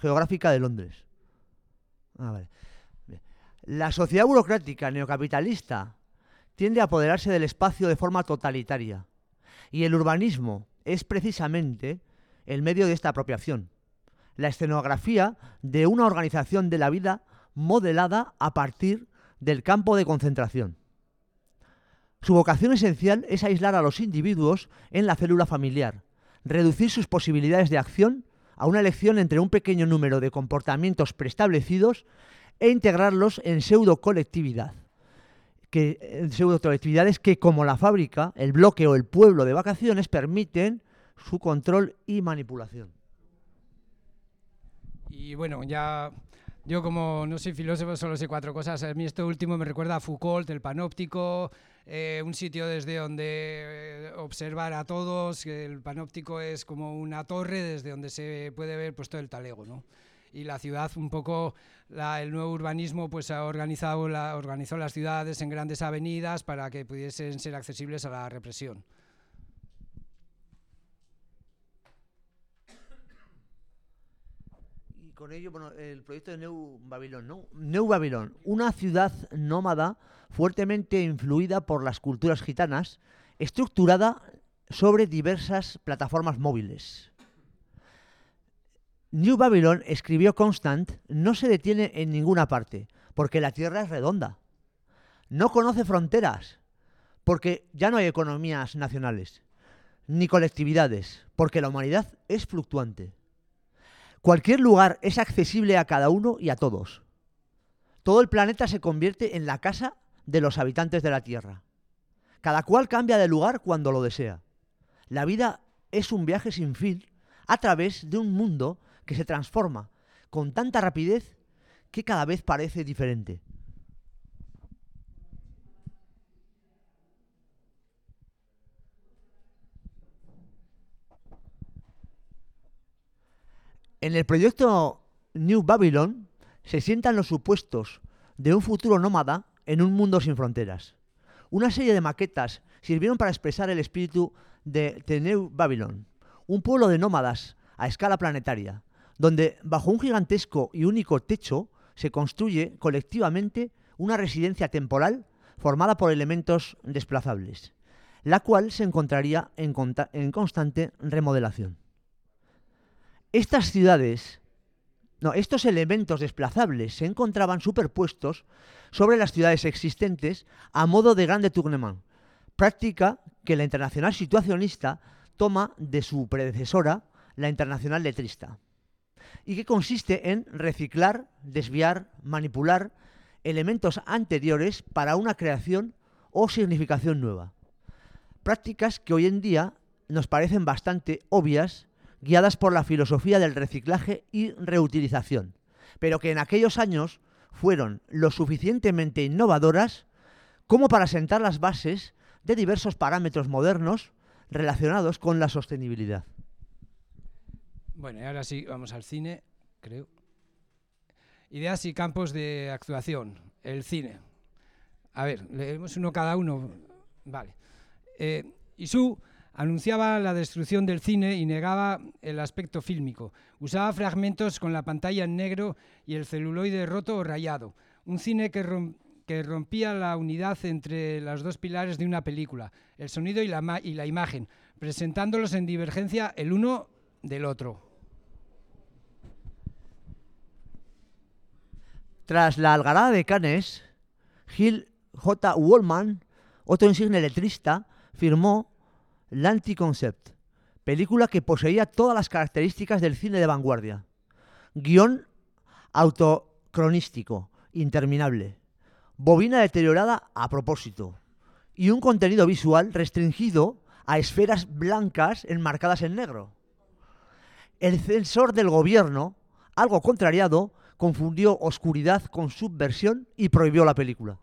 Geográfica de Londres. Ah, la sociedad burocrática neocapitalista tiende a apoderarse del espacio de forma totalitaria, y el urbanismo es precisamente el medio de esta apropiación, la escenografía de una organización de la vida modelada a partir del campo de concentración. Su vocación esencial es aislar a los individuos en la célula familiar, reducir sus posibilidades de acción a una elección entre un pequeño número de comportamientos preestablecidos e integrarlos en pseudo-colectividad. Que, pseudo-colectividades que, como la fábrica, el bloque o el pueblo de vacaciones, permiten su control y manipulación. Y bueno, ya yo como no soy filósofo, solo sé cuatro cosas. A mí esto último me recuerda a Foucault, el panóptico, eh, un sitio desde donde eh, observar a todos. El panóptico es como una torre desde donde se puede ver pues, todo el talego, ¿no? Y la ciudad, un poco, el nuevo urbanismo pues ha organizado la, organizó las ciudades en grandes avenidas para que pudiesen ser accesibles a la represión. Con ello, bueno, el proyecto de New Babylon. New Babylon, una ciudad nómada fuertemente influida por las culturas gitanas, estructurada sobre diversas plataformas móviles. New Babylon, escribió Constant, no se detiene en ninguna parte, porque la Tierra es redonda. No conoce fronteras, porque ya no hay economías nacionales, ni colectividades, porque la humanidad es fluctuante. Cualquier lugar es accesible a cada uno y a todos. Todo el planeta se convierte en la casa de los habitantes de la Tierra. Cada cual cambia de lugar cuando lo desea. La vida es un viaje sin fin a través de un mundo que se transforma con tanta rapidez que cada vez parece diferente. En el proyecto New Babylon se sientan los supuestos de un futuro nómada en un mundo sin fronteras. Una serie de maquetas sirvieron para expresar el espíritu de The New Babylon, un pueblo de nómadas a escala planetaria, donde bajo un gigantesco y único techo se construye colectivamente una residencia temporal formada por elementos desplazables, la cual se encontraría en, en constante remodelación. Estas ciudades, no, estos elementos desplazables se encontraban superpuestos sobre las ciudades existentes a modo de grande tournement, práctica que la internacional situacionista toma de su predecesora, la internacional letrista, y que consiste en reciclar, desviar, manipular elementos anteriores para una creación o significación nueva. Prácticas que hoy en día nos parecen bastante obvias guiadas por la filosofía del reciclaje y reutilización, pero que en aquellos años fueron lo suficientemente innovadoras como para sentar las bases de diversos parámetros modernos relacionados con la sostenibilidad. Bueno, y ahora sí, vamos al cine, creo. Ideas y campos de actuación. El cine. A ver, leemos uno cada uno. Vale. Eh, Isu Anunciaba la destrucción del cine y negaba el aspecto fílmico. Usaba fragmentos con la pantalla en negro y el celuloide roto o rayado. Un cine que, rompía la unidad entre los dos pilares de una película, el sonido y la, imagen, presentándolos en divergencia el uno del otro. Tras la algarada de Cannes, Gil J. Wallman, otro insigne letrista, firmó L'Anti-Concept, película que poseía todas las características del cine de vanguardia. Guión autocronístico, interminable. Bobina deteriorada a propósito. Y un contenido visual restringido a esferas blancas enmarcadas en negro. El censor del gobierno, algo contrariado, confundió oscuridad con subversión y prohibió la película.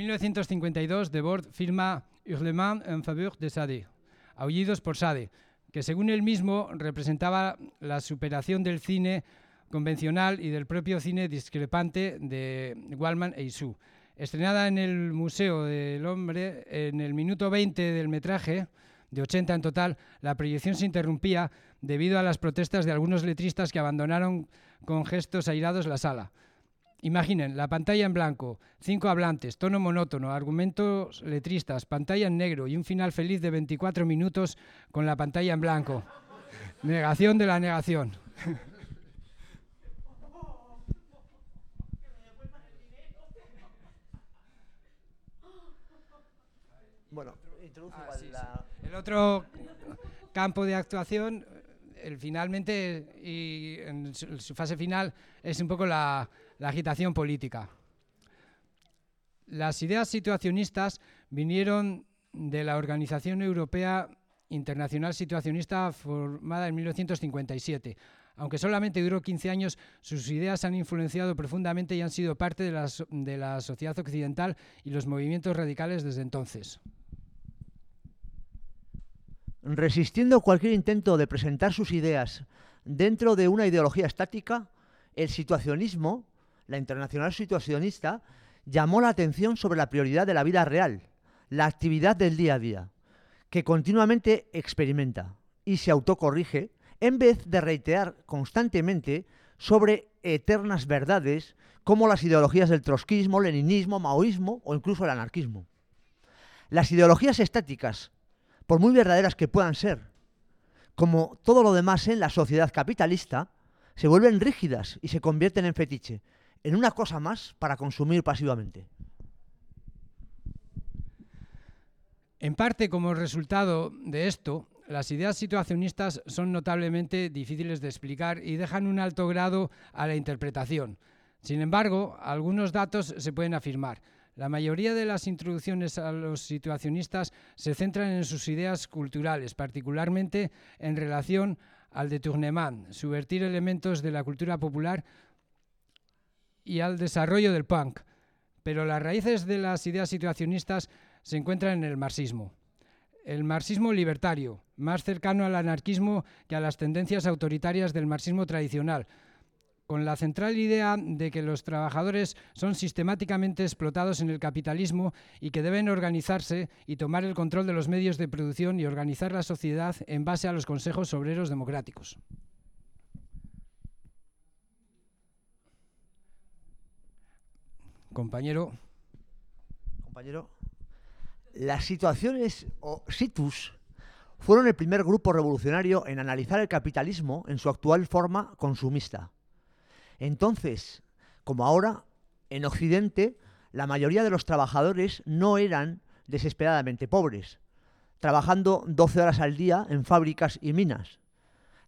1952, Debord firma Hurlement en faveur de Sade, Aullidos por Sade, que según él mismo representaba la superación del cine convencional y del propio cine discrepante de Wallman e Isu. Estrenada en el Museo del Hombre en el minuto 20 del metraje, de 80 en total, la proyección se interrumpía debido a las protestas de algunos letristas que abandonaron con gestos airados la sala. Imaginen, la pantalla en blanco, cinco hablantes, tono monótono, argumentos letristas, pantalla en negro y un final feliz de 24 minutos con la pantalla en blanco. Negación de la negación. Bueno, introduce Ah, igual sí, la- El otro campo de actuación, el finalmente y en su fase final, es un poco la, la agitación política. Las ideas situacionistas vinieron de la Organización Europea Internacional Situacionista formada en 1957. Aunque solamente duró 15 años, sus ideas han influenciado profundamente y han sido parte de la, sociedad occidental y los movimientos radicales desde entonces. Resistiendo cualquier intento de presentar sus ideas dentro de una ideología estática, el situacionismo, la internacional situacionista, llamó la atención sobre la prioridad de la vida real, la actividad del día a día, que continuamente experimenta y se autocorrige en vez de reiterar constantemente sobre eternas verdades como las ideologías del trotskismo, leninismo, maoísmo o incluso el anarquismo. Las ideologías estáticas, por muy verdaderas que puedan ser, como todo lo demás en la sociedad capitalista, se vuelven rígidas y se convierten en fetiche, en una cosa más para consumir pasivamente. En parte, como resultado de esto, las ideas situacionistas son notablemente difíciles de explicar y dejan un alto grado a la interpretación. Sin embargo, algunos datos se pueden afirmar. La mayoría de las introducciones a los situacionistas se centran en sus ideas culturales, particularmente en relación al détournement, subvertir elementos de la cultura popular y al desarrollo del punk. Pero las raíces de las ideas situacionistas se encuentran en el marxismo. El marxismo libertario, más cercano al anarquismo que a las tendencias autoritarias del marxismo tradicional, con la central idea de que los trabajadores son sistemáticamente explotados en el capitalismo y que deben organizarse y tomar el control de los medios de producción y organizar la sociedad en base a los consejos obreros democráticos. Compañero, Compañero, las situaciones o situs fueron el primer grupo revolucionario en analizar el capitalismo en su actual forma consumista. Entonces, como ahora, en Occidente, la mayoría de los trabajadores no eran desesperadamente pobres, trabajando 12 horas al día en fábricas y minas.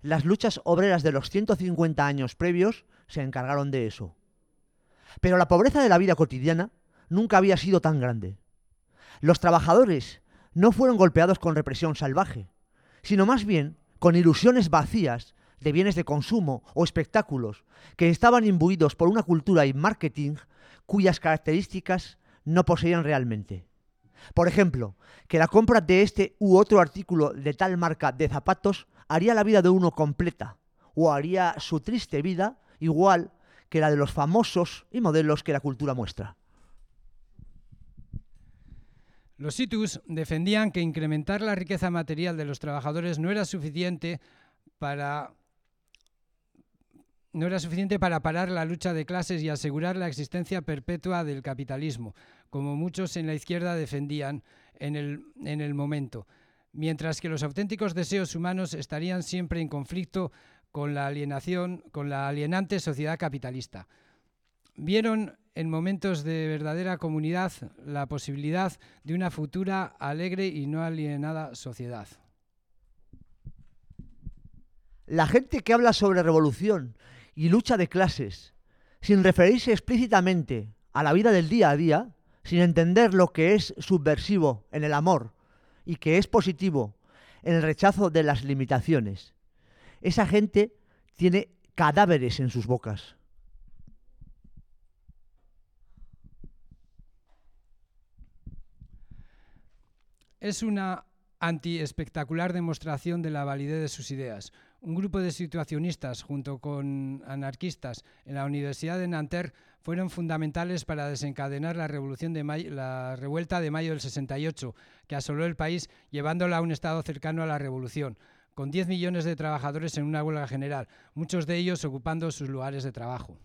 Las luchas obreras de los 150 años previos se encargaron de eso. Pero la pobreza de la vida cotidiana nunca había sido tan grande. Los trabajadores no fueron golpeados con represión salvaje, sino más bien con ilusiones vacías de bienes de consumo o espectáculos que estaban imbuidos por una cultura y marketing cuyas características no poseían realmente. Por ejemplo, que la compra de este u otro artículo de tal marca de zapatos haría la vida de uno completa o haría su triste vida igual que la de los famosos y modelos que la cultura muestra. Los situs defendían que incrementar la riqueza material de los trabajadores no era suficiente para no era suficiente para parar la lucha de clases y asegurar la existencia perpetua del capitalismo, como muchos en la izquierda defendían en el, en el momento, mientras que los auténticos deseos humanos estarían siempre en conflicto con la alienación, con la alienante sociedad capitalista. Vieron en momentos de verdadera comunidad la posibilidad de una futura alegre y no alienada sociedad. La gente que habla sobre revolución y lucha de clases, sin referirse explícitamente a la vida del día a día, sin entender lo que es subversivo en el amor y que es positivo en el rechazo de las limitaciones, esa gente tiene cadáveres en sus bocas. Es una anti-espectacular demostración de la validez de sus ideas. Un grupo de situacionistas junto con anarquistas en la Universidad de Nanterre fueron fundamentales para desencadenar la, revolución de mayo, la revuelta de mayo del 68, que asoló el país llevándola a un estado cercano a la revolución, con 10 millones de trabajadores en una huelga general, muchos de ellos ocupando sus lugares de trabajo.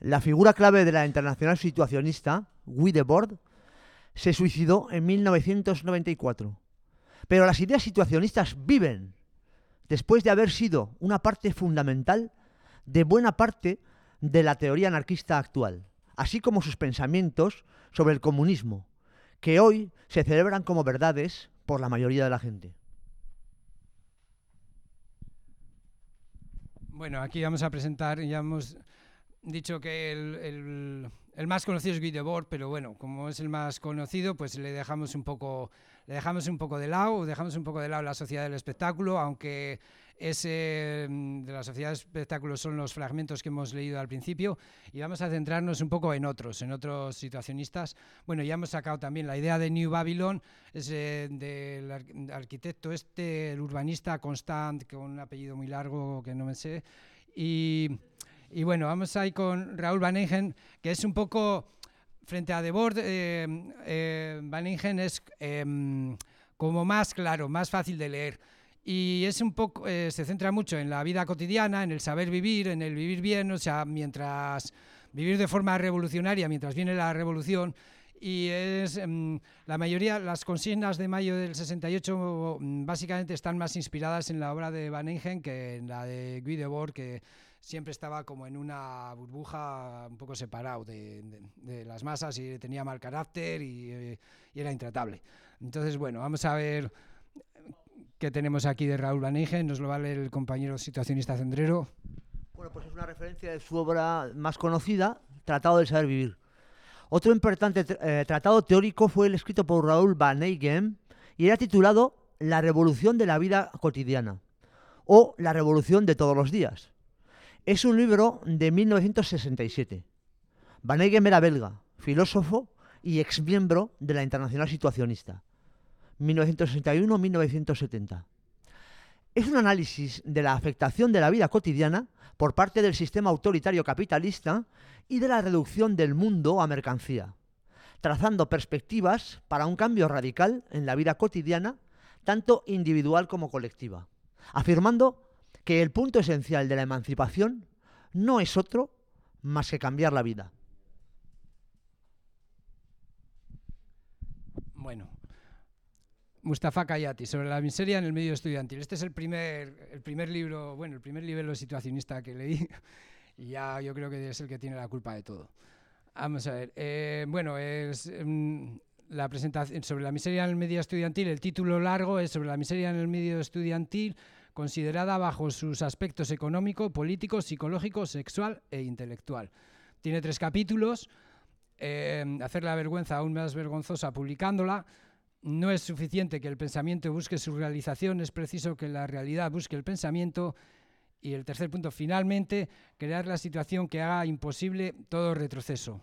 La figura clave de la internacional situacionista, Guy Debord, se suicidó en 1994, Pero las ideas situacionistas viven después de haber sido una parte fundamental de buena parte de la teoría anarquista actual, así como sus pensamientos sobre el comunismo, que hoy se celebran como verdades por la mayoría de la gente. Bueno, aquí vamos a presentar, ya hemos dicho que el, más conocido es Guy Debord, pero bueno, como es el más conocido, pues le dejamos un poco, le dejamos un poco de lado, dejamos un poco de lado la sociedad del espectáculo, aunque ese mm, de la sociedad del espectáculo son los fragmentos que hemos leído al principio y vamos a centrarnos un poco en otros, en otros situacionistas. Bueno, ya hemos sacado también la idea de New Babylon, es eh, del arquitecto este, el urbanista Constant, con un apellido muy largo que no me sé. Y, y bueno, vamos ahí con Raúl Van Ingen, que es un poco frente a Debord, eh, eh, Van Ingen es em, como más claro, más fácil de leer y es un poco eh, se centra mucho en la vida cotidiana, en el saber vivir, en el vivir bien, o sea, mientras vivir de forma revolucionaria mientras viene la revolución y es em, la mayoría las consignas de mayo del 68 mm, básicamente están más inspiradas en la obra de Van Engen que en la de Guy Debord que siempre estaba como en una burbuja un poco separado de, las masas y tenía mal carácter y, eh, y era intratable. Entonces, bueno, vamos a ver que tenemos aquí de Raúl Baneje, nos lo va a leer el compañero situacionista Cendrero. Bueno, pues es una referencia de su obra más conocida, Tratado del Saber Vivir. Otro importante eh, tratado teórico fue el escrito por Raúl Van Eygen y era titulado La revolución de la vida cotidiana o La revolución de todos los días. Es un libro de 1967. Van Eygen era belga, filósofo y exmiembro de la Internacional Situacionista. 1961-1970. Es un análisis de la afectación de la vida cotidiana por parte del sistema autoritario capitalista y de la reducción del mundo a mercancía, trazando perspectivas para un cambio radical en la vida cotidiana, tanto individual como colectiva, afirmando que el punto esencial de la emancipación no es otro más que cambiar la vida. Bueno, Mustafa Kayati, sobre la miseria en el medio estudiantil. Este es el primer, el primer libro, bueno, el primer libro situacionista que leí (laughs) y ya yo creo que es el que tiene la culpa de todo. Vamos a ver, eh, bueno, es mm, la presentación sobre la miseria en el medio estudiantil, el título largo es sobre la miseria en el medio estudiantil considerada bajo sus aspectos económico, político, psicológico, sexual e intelectual. Tiene tres capítulos, eh, hacer la vergüenza aún más vergonzosa publicándola, no es suficiente que el pensamiento busque su realización, es preciso que la realidad busque el pensamiento. Y el tercer punto, finalmente, crear la situación que haga imposible todo retroceso.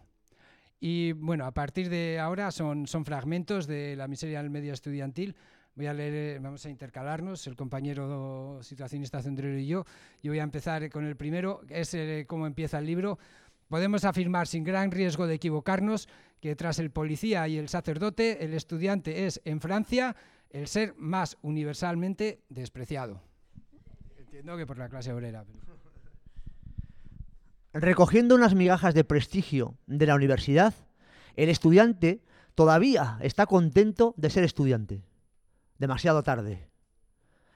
Y bueno, a partir de ahora son, son fragmentos de la miseria del medio estudiantil. Leer, vamos a intercalarnos, el compañero situacionista Cendrero y yo. Yo voy a empezar con el primero, es eh, cómo empieza el libro. Podemos afirmar sin gran riesgo de equivocarnos que tras el policía y el sacerdote, el estudiante es en Francia el ser más universalmente despreciado. Entiendo que por la clase obrera. Recogiendo unas migajas de prestigio de la universidad, el estudiante todavía está contento de ser estudiante. Demasiado tarde.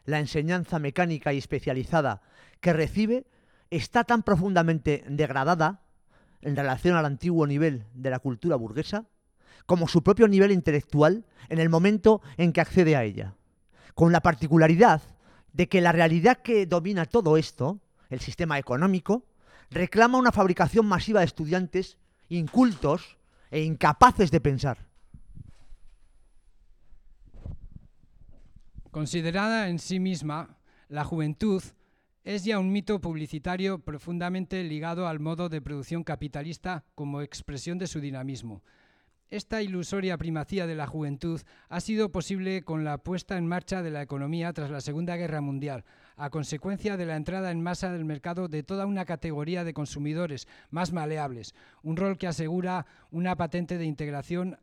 La enseñanza mecánica y especializada que recibe está tan profundamente degradada en relación al antiguo nivel de la cultura burguesa, como su propio nivel intelectual en el momento en que accede a ella, con la particularidad de que la realidad que domina todo esto, el sistema económico, reclama una fabricación masiva de estudiantes incultos e incapaces de pensar. Considerada en sí misma, la juventud es ya un mito publicitario profundamente ligado al modo de producción capitalista como expresión de su dinamismo. Esta ilusoria primacía de la juventud ha sido posible con la puesta en marcha de la economía tras la Segunda Guerra Mundial, a consecuencia de la entrada en masa del mercado de toda una categoría de consumidores más maleables, un rol que asegura una patente de integración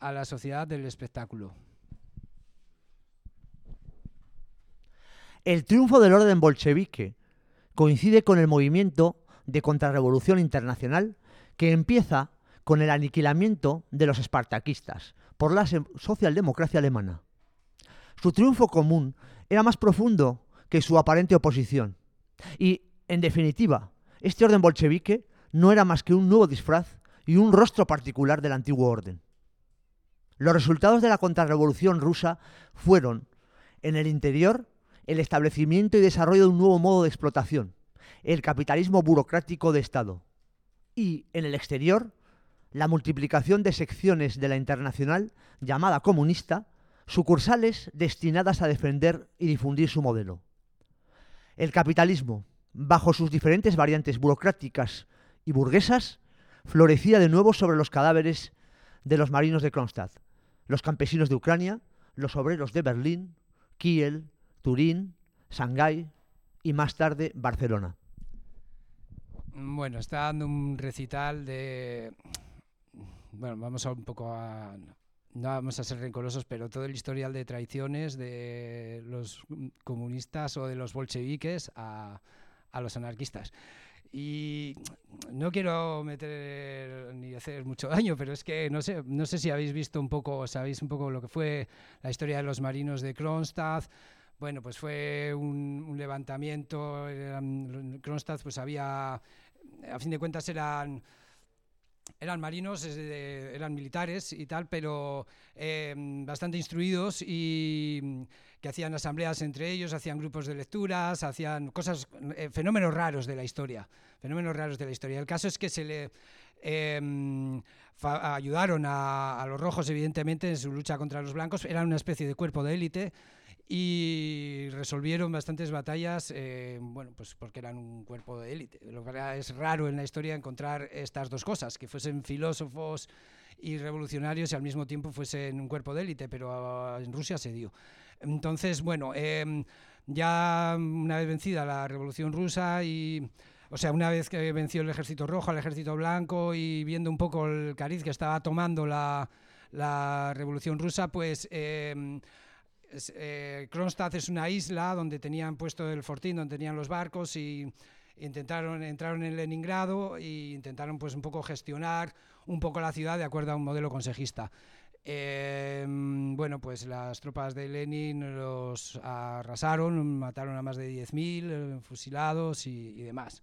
a la sociedad del espectáculo. El triunfo del orden bolchevique coincide con el movimiento de contrarrevolución internacional que empieza con el aniquilamiento de los espartaquistas por la socialdemocracia alemana. Su triunfo común era más profundo que su aparente oposición. Y, en definitiva, este orden bolchevique no era más que un nuevo disfraz y un rostro particular del antiguo orden. Los resultados de la contrarrevolución rusa fueron, en el interior, el establecimiento y desarrollo de un nuevo modo de explotación, el capitalismo burocrático de Estado, y, en el exterior, la multiplicación de secciones de la internacional llamada comunista, sucursales destinadas a defender y difundir su modelo. El capitalismo, bajo sus diferentes variantes burocráticas y burguesas, florecía de nuevo sobre los cadáveres de los marinos de Kronstadt, los campesinos de Ucrania, los obreros de Berlín, Kiel, Turín, Shanghái y más tarde Barcelona. Bueno, está dando un recital de... Bueno, vamos a un poco a... No vamos a ser rencorosos, pero todo el historial de traiciones de los comunistas o de los bolcheviques a, a los anarquistas. Y no quiero meter ni hacer mucho daño, pero es que no sé, no sé si habéis visto un poco, sabéis un poco lo que fue la historia de los marinos de Kronstadt. Bueno, pues fue un, levantamiento. Kronstadt, pues había, a fin de cuentas, eran eran marinos, eran militares y tal, pero em, bastante instruidos y que hacían asambleas entre ellos, hacían grupos de lecturas, hacían cosas, eh, fenómenos raros de la historia, fenómenos raros de la historia. El caso es que se le em, ayudaron a, a, los rojos, evidentemente, en su lucha contra los blancos, eran una especie de cuerpo de élite y resolvieron bastantes batallas, eh, bueno, pues porque eran un cuerpo de élite. Lo que es raro en la historia encontrar estas dos cosas, que fuesen filósofos y revolucionarios y al mismo tiempo fuesen un cuerpo de élite, pero ah, en Rusia se dio. Entonces, bueno, em, ya una vez vencida la revolución rusa y... O sea, una vez que venció el ejército rojo al ejército blanco y viendo un poco el cariz que estaba tomando la, la revolución rusa, pues eh, eh, Kronstadt es una isla donde tenían puesto el fortín, donde tenían los barcos y intentaron entraron en Leningrado e intentaron pues un poco gestionar un poco la ciudad de acuerdo a un modelo consejista. Em, bueno, pues las tropas de Lenin los arrasaron, mataron a más de 10.000 eh, fusilados y, y, demás.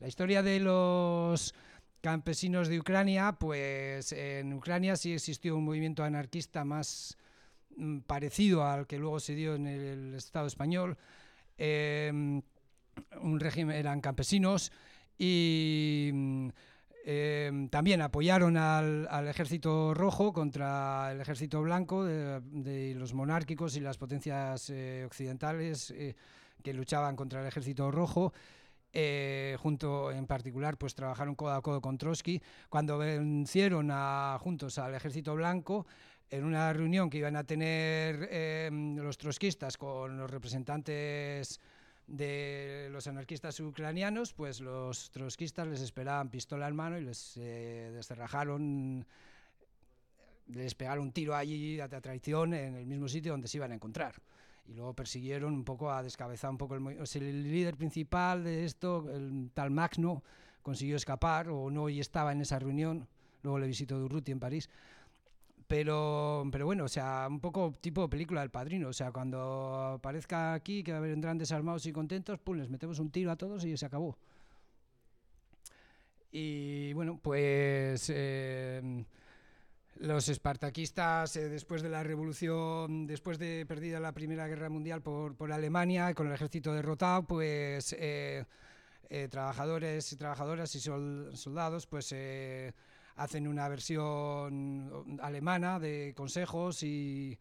La historia de los campesinos de Ucrania, pues en Ucrania sí existió un movimiento anarquista más parecido al que luego se dio en el Estado español. Em, un régimen eran campesinos y mm, em, también apoyaron al, ejército rojo contra el ejército blanco de, los monárquicos y las potencias eh, occidentales eh, que luchaban contra el ejército rojo. Eh, junto en particular pues trabajaron codo a codo con Trotsky cuando vencieron a, juntos al ejército blanco en una reunión que iban a tener em, los trotskistas con los representantes de los anarquistas ucranianos, pues los trotskistas les esperaban pistola en mano y les eh, descerrajaron, les pegaron un tiro allí a traición en el mismo sitio donde se iban a encontrar. Y luego persiguieron un poco a descabezar un poco el el líder principal de esto, el tal Magno, consiguió escapar o no y estaba en esa reunión. Luego le visitó Durruti en París. Pero, pero bueno, o sea, un poco tipo película del padrino. O sea, cuando aparezca aquí, que vendrán desarmados y contentos, pues les metemos un tiro a todos y se acabó. Y bueno, pues em, los espartaquistas, eh, después de la revolución, después de perdida la Primera Guerra Mundial por, por Alemania, con el ejército derrotado, pues eh, eh, trabajadores y trabajadoras y soldados, pues hacen una versión alemana de consejos y,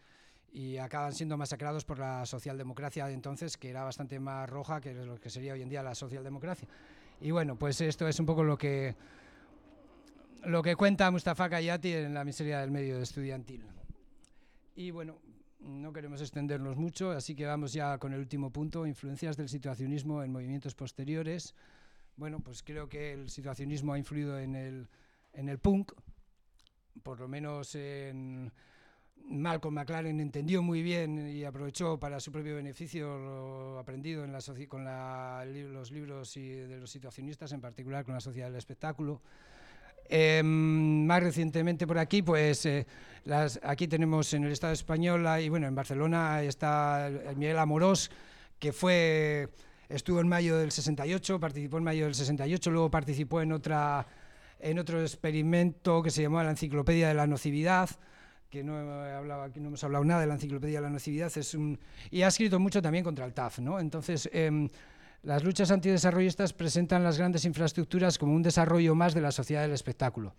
acaban siendo masacrados por la socialdemocracia de entonces, que era bastante más roja que lo que sería hoy en día la socialdemocracia. Y bueno, pues esto es un poco lo que, lo que cuenta Mustafa Kayati en La miseria del medio estudiantil. Y bueno, no queremos extendernos mucho, así que vamos ya con el último punto, influencias del situacionismo en movimientos posteriores. Bueno, pues creo que el situacionismo ha influido en el en el punk, por lo menos en Malcolm McLaren entendió muy bien y aprovechó para su propio beneficio lo aprendido en la con los libros y de los situacionistas, en particular con la sociedad del espectáculo. Em, más recientemente por aquí, pues eh, las, aquí tenemos en el Estado español y bueno, en Barcelona está Miguel Amorós, que fue estuvo en mayo del 68, participó en mayo del 68, luego participó en otra en otro experimento que se llamó la Enciclopedia de la Nocividad, que no, aquí no hemos hablado nada de la Enciclopedia de la Nocividad, es un, y ha escrito mucho también contra el TAF. ¿no? Entonces, em, las luchas antidesarrollistas presentan las grandes infraestructuras como un desarrollo más de la sociedad del espectáculo.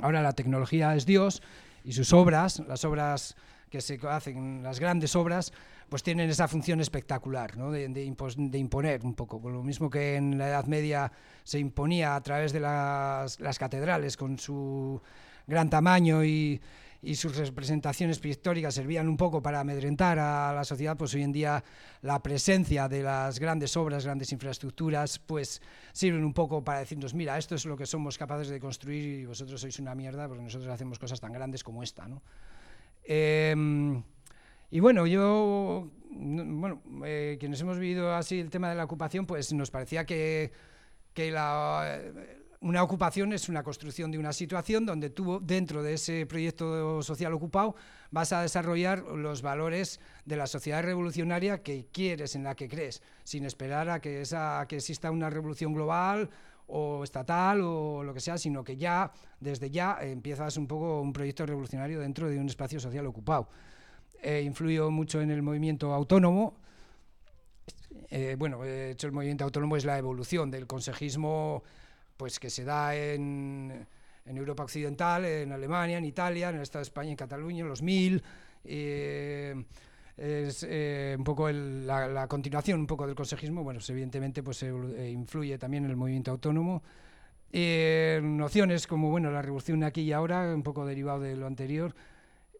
Ahora la tecnología es Dios y sus obras, las obras que se hacen, las grandes obras, pues tienen esa función espectacular, ¿no? de, imponer un poco, lo mismo que en la Edad Media se imponía a través de las, catedrales con su gran tamaño y, y sus representaciones pictóricas servían un poco para amedrentar a la sociedad, pues hoy en día la presencia de las grandes obras, grandes infraestructuras, pues sirven un poco para decirnos, mira, esto es lo que somos capaces de construir y vosotros sois una mierda porque nosotros hacemos cosas tan grandes como esta, ¿no? Em, y bueno, yo, bueno, eh, quienes hemos vivido así el tema de la ocupación, pues nos parecía que, que la, una ocupación es una construcción de una situación donde tú, dentro de ese proyecto social ocupado, vas a desarrollar los valores de la sociedad revolucionaria que quieres, en la que crees, sin esperar a que, esa, que exista una revolución global o estatal o lo que sea, sino que ya, desde ya, empiezas un poco un proyecto revolucionario dentro de un espacio social ocupado. Eh, mucho en el movimiento autónomo. Eh, bueno, de hecho el movimiento autónomo es la evolución del consejismo pues que se da en, en, Europa Occidental, en Alemania, en Italia, en el Estado de España, en Cataluña, en los mil. Eh, es eh, un poco la, continuación un poco del consejismo, bueno, pues evidentemente pues eh, influye también en el movimiento autónomo. Eh, nociones como bueno la revolución aquí y ahora, un poco derivado de lo anterior,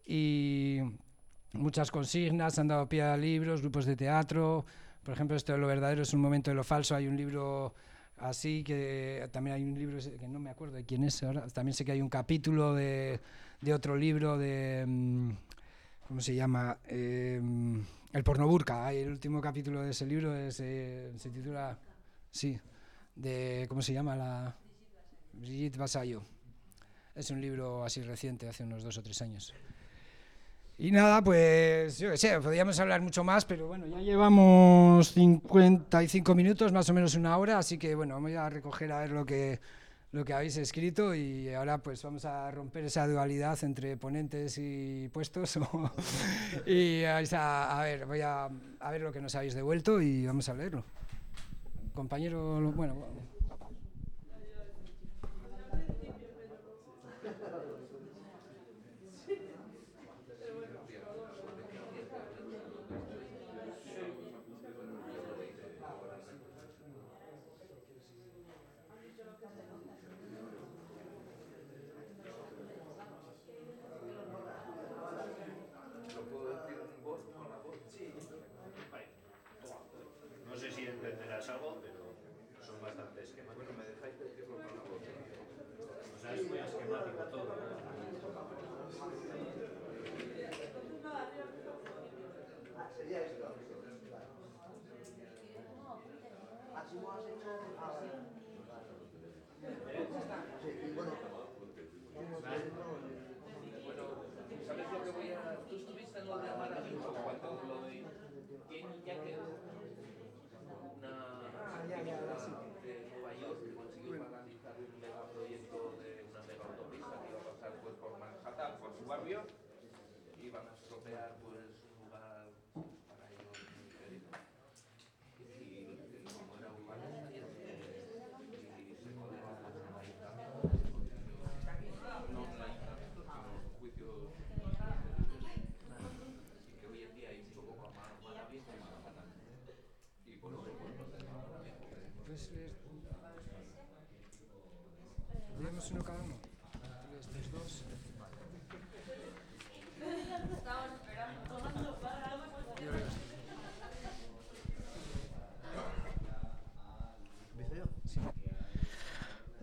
y muchas consignas, han dado pie a libros, grupos de teatro, por ejemplo, esto de lo verdadero es un momento de lo falso, hay un libro Así que también hay un libro que no me acuerdo de quién es ahora. También sé que hay un capítulo de, de otro libro de. Mm, ¿Cómo se llama? Eh, el pornoburka. El último capítulo de ese libro es, eh, se titula. Sí, de. ¿Cómo se llama? La. Brigitte Vasallo. Es un libro así reciente, hace unos dos o tres años. Y nada, pues yo qué sé, podríamos hablar mucho más, pero bueno, ya llevamos 55 minutos, más o menos una hora, así que bueno, vamos a recoger a ver lo que, lo que habéis escrito y ahora pues vamos a romper esa dualidad entre ponentes y puestos. (laughs) y a, a, ver, voy a, a ver lo que nos habéis devuelto y vamos a leerlo. Compañero, bueno.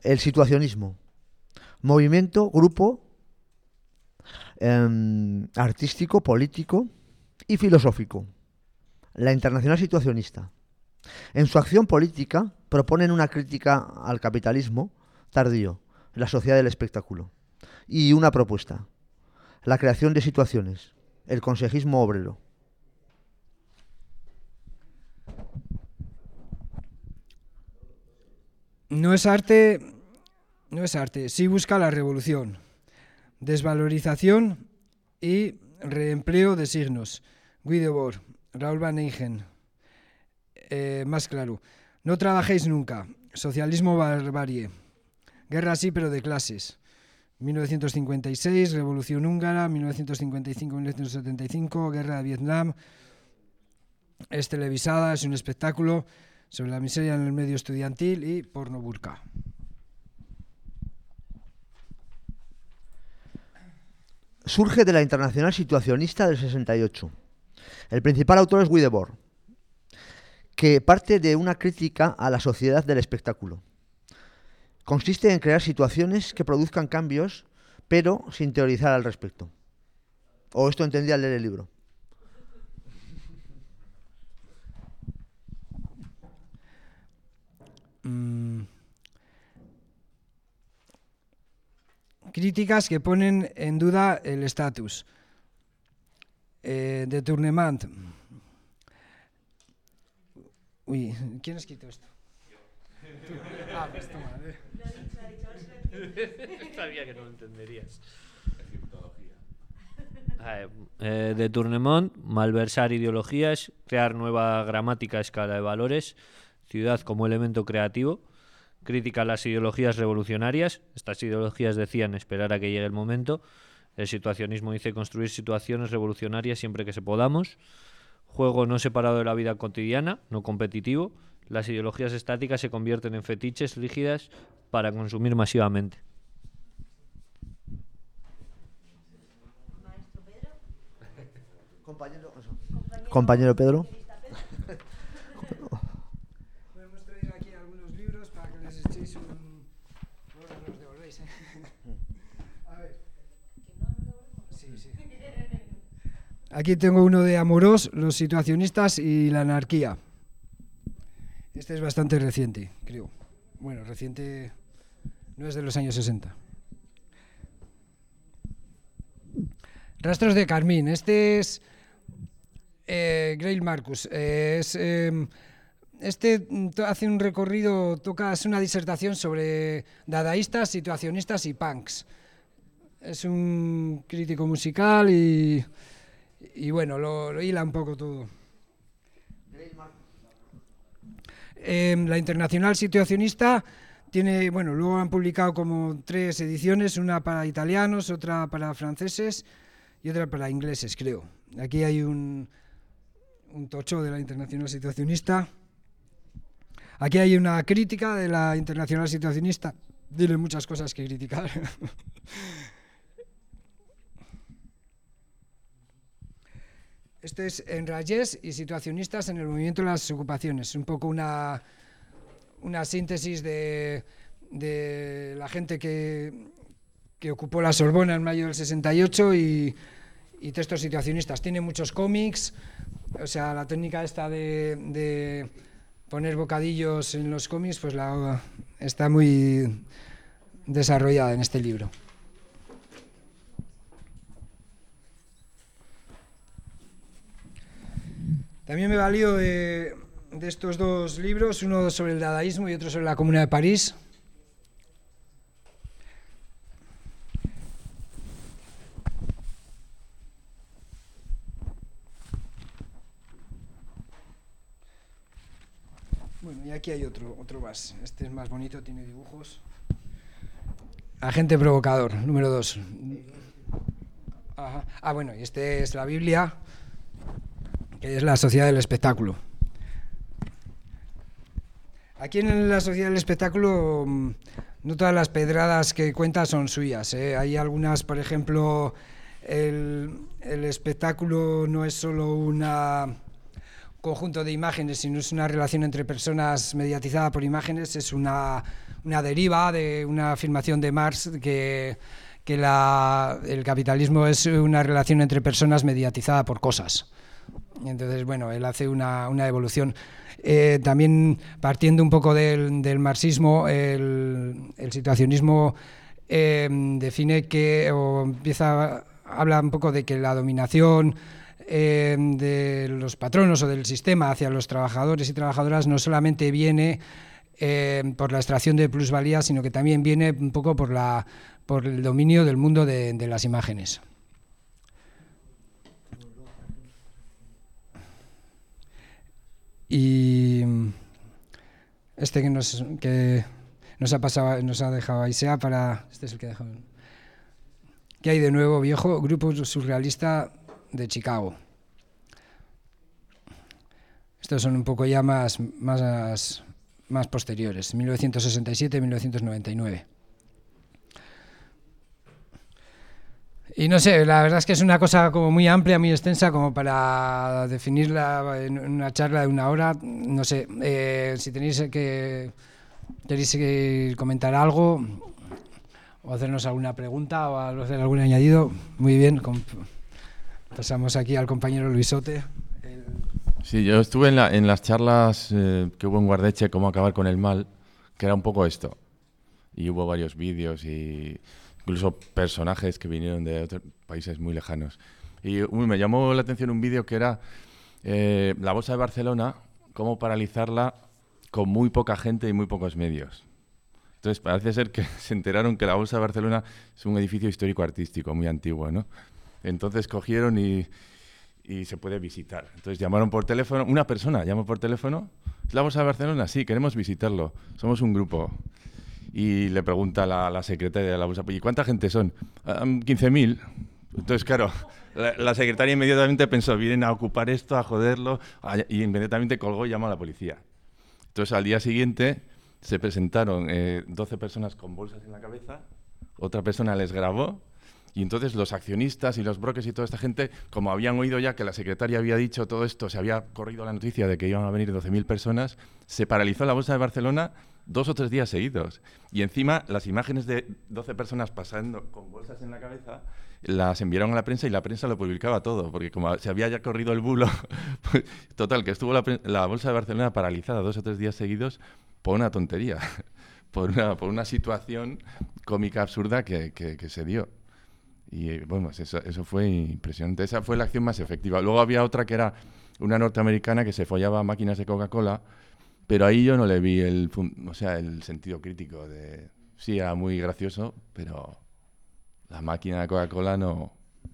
El situacionismo. Movimiento, grupo eh, artístico, político y filosófico. La internacional situacionista. En su acción política proponen una crítica al capitalismo tardío, la sociedad del espectáculo. Y una propuesta, la creación de situaciones, el consejismo obrero. No es arte, no es arte, sí busca la revolución, desvalorización y reempleo de signos. Guido Bor, Raúl Van Eygen. Eh, más claro, no trabajéis nunca, socialismo barbarie, guerra sí pero de clases. 1956, Revolución Húngara, 1955-1975, Guerra de Vietnam. Es televisada, es un espectáculo sobre la miseria en el medio estudiantil y porno burka. Surge de la Internacional Situacionista del 68. El principal autor es Widebor, que parte de una crítica a la sociedad del espectáculo. Consiste en crear situaciones que produzcan cambios, pero sin teorizar al respecto. O esto entendía al leer el libro. Mm. Críticas que ponen en duda el estatus. Eh, de Tournement. Uy, ¿quién ha escrito esto? ah, pues toma, eh. (laughs) Sabía que no lo entenderías. Eh, de Tournemont, malversar ideologías, crear nueva gramática a escala de valores, ciudad como elemento creativo, crítica a las ideologías revolucionarias, estas ideologías decían esperar a que llegue el momento, el situacionismo dice construir situaciones revolucionarias siempre que se podamos, juego no separado de la vida cotidiana, no competitivo, las ideologías estáticas se convierten en fetiches rígidas para consumir masivamente. Compañero, Compañero Pedro. Hemos traído aquí algunos libros para que les echéis un... Ahora los devolvéis, ¿eh? A ver. Sí, sí. Aquí tengo uno de Amorós, los situacionistas y la anarquía. Este es bastante reciente, creo. Bueno, reciente no es de los años 60. Rastros de Carmín. Este es eh, Grail Marcus. Eh, eh, este hace un recorrido, toca, es una disertación sobre dadaístas, situacionistas y punks. Es un crítico musical y, y bueno, lo, lo hila un poco todo. Eh, la Internacional Situacionista tiene, bueno, luego han publicado como tres ediciones, una para italianos, otra para franceses y otra para ingleses, creo. Aquí hay un, un tocho de la Internacional Situacionista. Aquí hay una crítica de la Internacional Situacionista. Tiene muchas cosas que criticar. (laughs) Este es Enrayés y situacionistas en el movimiento de las ocupaciones. Un poco una, una síntesis de, de la gente que, que ocupó la Sorbona en mayo del 68 y, y textos situacionistas. Tiene muchos cómics, o sea, la técnica esta de, de poner bocadillos en los cómics, pues la, está muy desarrollada en este libro. También me valió de, estos dos libros, uno sobre el dadaísmo y otro sobre la Comuna de París. Bueno, y aquí hay otro, otro más. Este es más bonito, tiene dibujos. Agente provocador, número dos. Ajá. Ah, bueno, y este es la Biblia, que es la sociedad del espectáculo. Aquí en la sociedad del espectáculo, mm, no todas las pedradas que cuenta son suyas. ¿eh? Hay algunas, por ejemplo, el, el espectáculo no es solo una conjunto de imágenes, sino es una relación entre personas mediatizada por imágenes, es una, una deriva de una afirmación de Marx que, que la, el capitalismo es una relación entre personas mediatizada por cosas. Entonces, bueno, él hace una, una evolución. Eh, también partiendo un poco del, del marxismo, el, situacionismo em, define que, o empieza, habla un poco de que la dominación em, de los patronos o del sistema hacia los trabajadores y trabajadoras no solamente viene em, por la extracción de plusvalía, sino que también viene un poco por, la, por el dominio del mundo de las imágenes. Y este que nos, que nos ha pasado, nos ha dejado ahí sea para. Este es el que ha dejado. ¿Qué hay de nuevo, viejo? Grupo surrealista de Chicago. Estos son un poco ya más, más, más posteriores, 1967-1999. Y no sé, la verdad es que es una cosa como muy amplia, muy extensa, como para definirla en una charla de una hora. No sé, eh, si tenéis que queréis que comentar algo o hacernos alguna pregunta o hacer algún añadido, muy bien. Pasamos aquí al compañero Luisote. Sí, yo estuve en, en las charlas eh, que hubo en Guardeche, cómo acabar con el mal, que era un poco esto. Y hubo varios vídeos y incluso personajes que vinieron de otros países muy lejanos. Y me llamó la atención un vídeo que era eh, la Bolsa de Barcelona, cómo paralizarla con muy poca gente y muy pocos medios. Entonces parece ser que (laughs) se enteraron que la Bolsa de Barcelona es un edificio histórico-artístico muy antiguo, ¿no? Entonces cogieron y, y se puede visitar. Entonces llamaron por teléfono, una persona llamó por teléfono, ¿es la Bolsa de Barcelona? Sí, queremos visitarlo, somos un grupo y le pregunta la, la secretaria de la bolsa, ¿y cuánta gente son? 15.000. Ah, Entonces, claro, la, secretaria inmediatamente pensó, vienen a ocupar esto, a joderlo, y inmediatamente colgó y llamó a la policía. Entonces, al día siguiente se presentaron 12 eh, personas con bolsas en la cabeza, otra persona les grabó, y entonces los accionistas y los brokers y toda esta gente, como habían oído ya que la secretaria había dicho todo esto, se había corrido la noticia de que iban a venir 12.000 personas, se paralizó la bolsa de Barcelona dos o tres días seguidos. Y encima las imágenes de 12 personas pasando con bolsas en la cabeza las enviaron a la prensa y la prensa lo publicaba todo, porque como se había ya corrido el bulo, (laughs) pues, total, que estuvo la, bolsa de Barcelona paralizada dos o tres días seguidos por una tontería, (laughs) por una, por situación cómica absurda que, se dio. Y bueno, eso, eso fue impresionante. Esa fue la acción más efectiva. Luego había otra que era una norteamericana que se follaba máquinas de Coca-Cola pero ahí yo no le vi el, o sea, el sentido crítico de... Sí, era muy gracioso, pero la máquina de Coca-Cola no,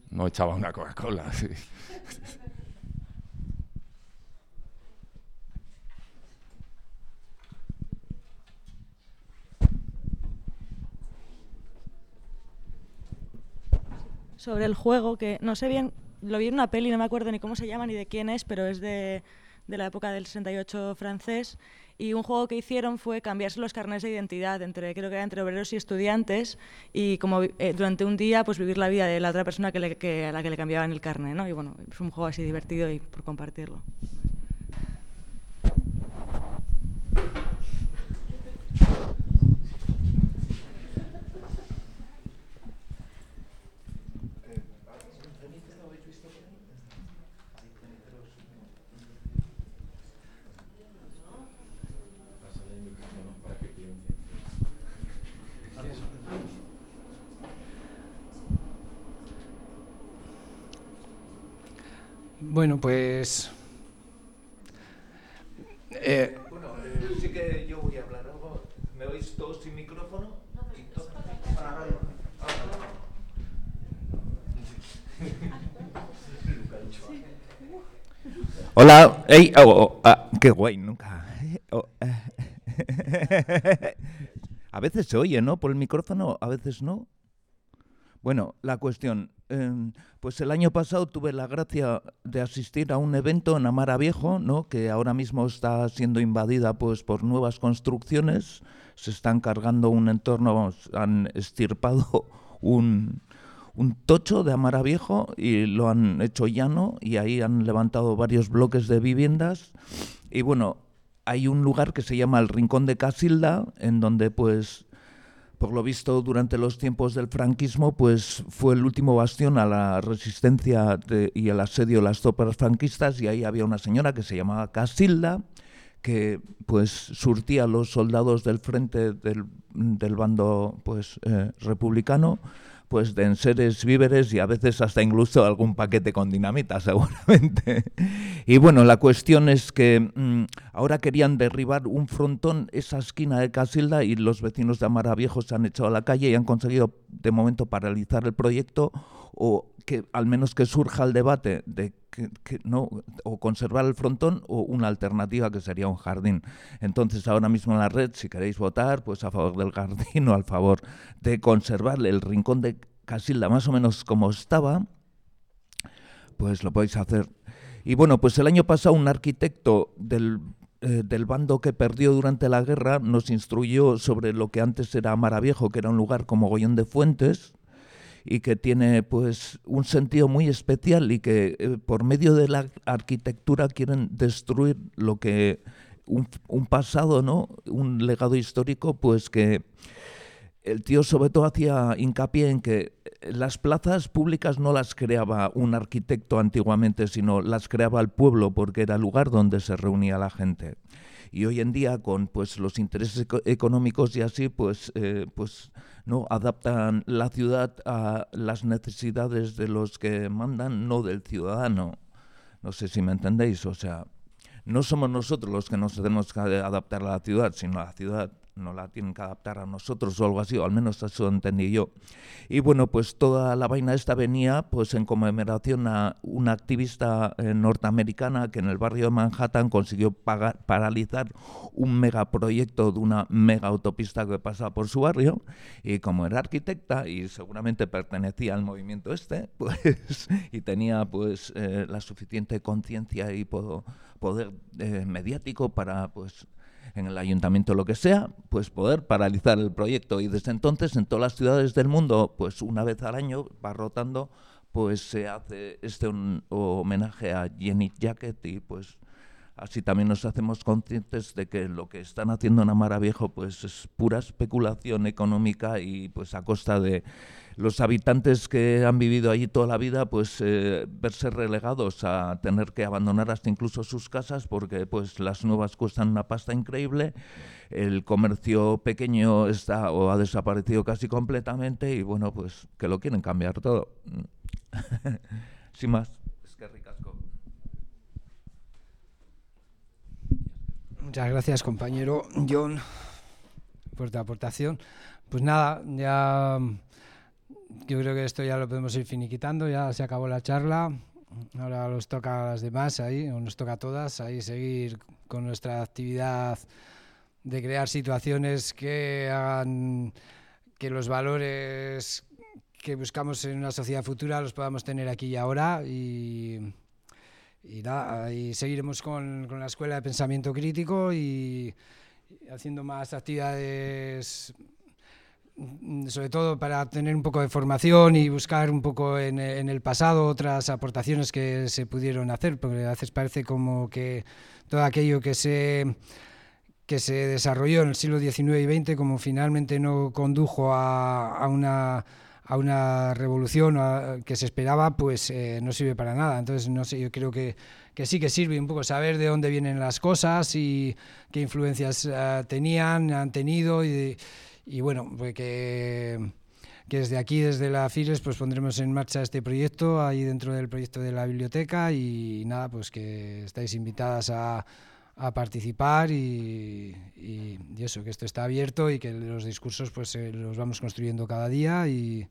no echaba una Coca-Cola. (laughs) Sobre el juego, que no sé bien, lo vi en una peli, no me acuerdo ni cómo se llama ni de quién es, pero es de de la época del 68 francés y un juego que hicieron fue cambiarse los carnets de identidad entre creo que era entre obreros y estudiantes y como eh, durante un día pues vivir la vida de la otra persona a la que le cambiaban el carnet ¿no? y bueno es un juego así divertido y por compartirlo Bueno, pues... Eh, bueno, eh, sí que yo voy a hablar algo. ¿Me oís todos sin micrófono? Hola, hey, oh, oh, ah, qué guay, nunca. Oh, eh. (laughs) a veces se oye, ¿no? Por el micrófono, a veces no. Bueno, la cuestión, em, pues el año pasado tuve la gracia de asistir a un evento en Amara Viejo, ¿no? que ahora mismo está siendo invadida pues, por nuevas construcciones, se están cargando un entorno, han estirpado (laughs) un, un tocho de Amara Viejo y lo han hecho llano y ahí han levantado varios bloques de viviendas y bueno, hay un lugar que se llama el Rincón de Casilda, en donde pues por lo visto, durante los tiempos del franquismo, pues fue el último bastión a la resistencia y el asedio de las tropas franquistas y ahí había una señora que se llamaba Casilda, que pues surtía a los soldados del frente del, del bando pues eh, republicano pues de enseres víveres y a veces hasta incluso algún paquete con dinamita (laughs) seguramente. Y bueno, la cuestión es que mm, ahora querían derribar un frontón, esa esquina de Casilda y los vecinos de Amara Viejo se han echado a la calle y han conseguido de momento paralizar el proyecto o que al menos que surja el debate de que, no o conservar el frontón o una alternativa que sería un jardín. Entonces ahora mismo en la red, si queréis votar, pues a favor del jardín (laughs) o al favor de conservar el rincón de Casilda más o menos como estaba, pues lo podéis hacer. Y bueno, pues el año pasado un arquitecto del eh, del bando que perdió durante la guerra nos instruyó sobre lo que antes era Maraviejo, que era un lugar como Gollón de Fuentes, y que tiene pues un sentido muy especial y que eh, por medio de la arquitectura quieren destruir lo que un, pasado, ¿no? Un legado histórico, pues que el tío sobre todo hacía hincapié en que las plazas públicas no las creaba un arquitecto antiguamente, sino las creaba el pueblo porque era el lugar donde se reunía la gente. Y hoy en día con pues los intereses económicos y así, pues eh, pues no adaptan la ciudad a las necesidades de los que mandan, no del ciudadano. No sé si me entendéis, o sea, no somos nosotros los que nos tenemos que adaptar a la ciudad, sino a la ciudad no la tienen que adaptar a nosotros o algo así, o al menos eso entendí yo. Y bueno, pues toda la vaina esta venía pues en conmemoración a una activista eh, norteamericana que en el barrio de Manhattan consiguió paralizar un megaproyecto de una mega autopista que pasaba por su barrio y como era arquitecta y seguramente pertenecía al movimiento este, (laughs) pues y tenía pues eh, la suficiente conciencia y poder eh, mediático para pues en el ayuntamiento lo que sea, pues poder paralizar el proyecto. Y desde entonces en todas las ciudades del mundo, pues una vez al año va rotando, pues se hace este un, homenaje a Jenny Jacket y pues así también nos hacemos conscientes de que lo que están haciendo en Amara Viejo pues es pura especulación económica y pues a costa de los habitantes que han vivido allí toda la vida, pues eh, verse relegados a tener que abandonar hasta incluso sus casas porque pues las nuevas cuestan una pasta increíble, el comercio pequeño está o ha desaparecido casi completamente y bueno, pues que lo quieren cambiar todo. (laughs) Sin más, es que ricasco. Muchas gracias, compañero John, por tu aportación. Pues nada, ya yo creo que esto ya lo podemos ir finiquitando, ya se acabó la charla. Ahora nos toca a las demás ahí, o nos toca a todas ahí seguir con nuestra actividad de crear situaciones que hagan que los valores que buscamos en una sociedad futura los podamos tener aquí y ahora y, nada, y seguiremos con, con la escuela de pensamiento crítico y haciendo más actividades sobre todo para tener un poco de formación y buscar un poco en, el pasado otras aportaciones que se pudieron hacer, porque a veces parece como que todo aquello que se que se desarrolló en el siglo XIX y XX como finalmente no condujo a, una a una revolución que se esperaba, pues eh, no sirve para nada. Entonces, no sé, yo creo que, que, sí que sirve un poco saber de dónde vienen las cosas y qué influencias eh, tenían, han tenido y, y bueno, pues que, que, desde aquí, desde la FIRES, pues pondremos en marcha este proyecto ahí dentro del proyecto de la biblioteca y nada, pues que estáis invitadas a, a participar y, y, eso, que esto está abierto y que los discursos pues eh, los vamos construyendo cada día y,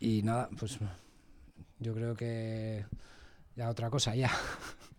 y nada, pues yo creo que ya otra cosa ya. (laughs)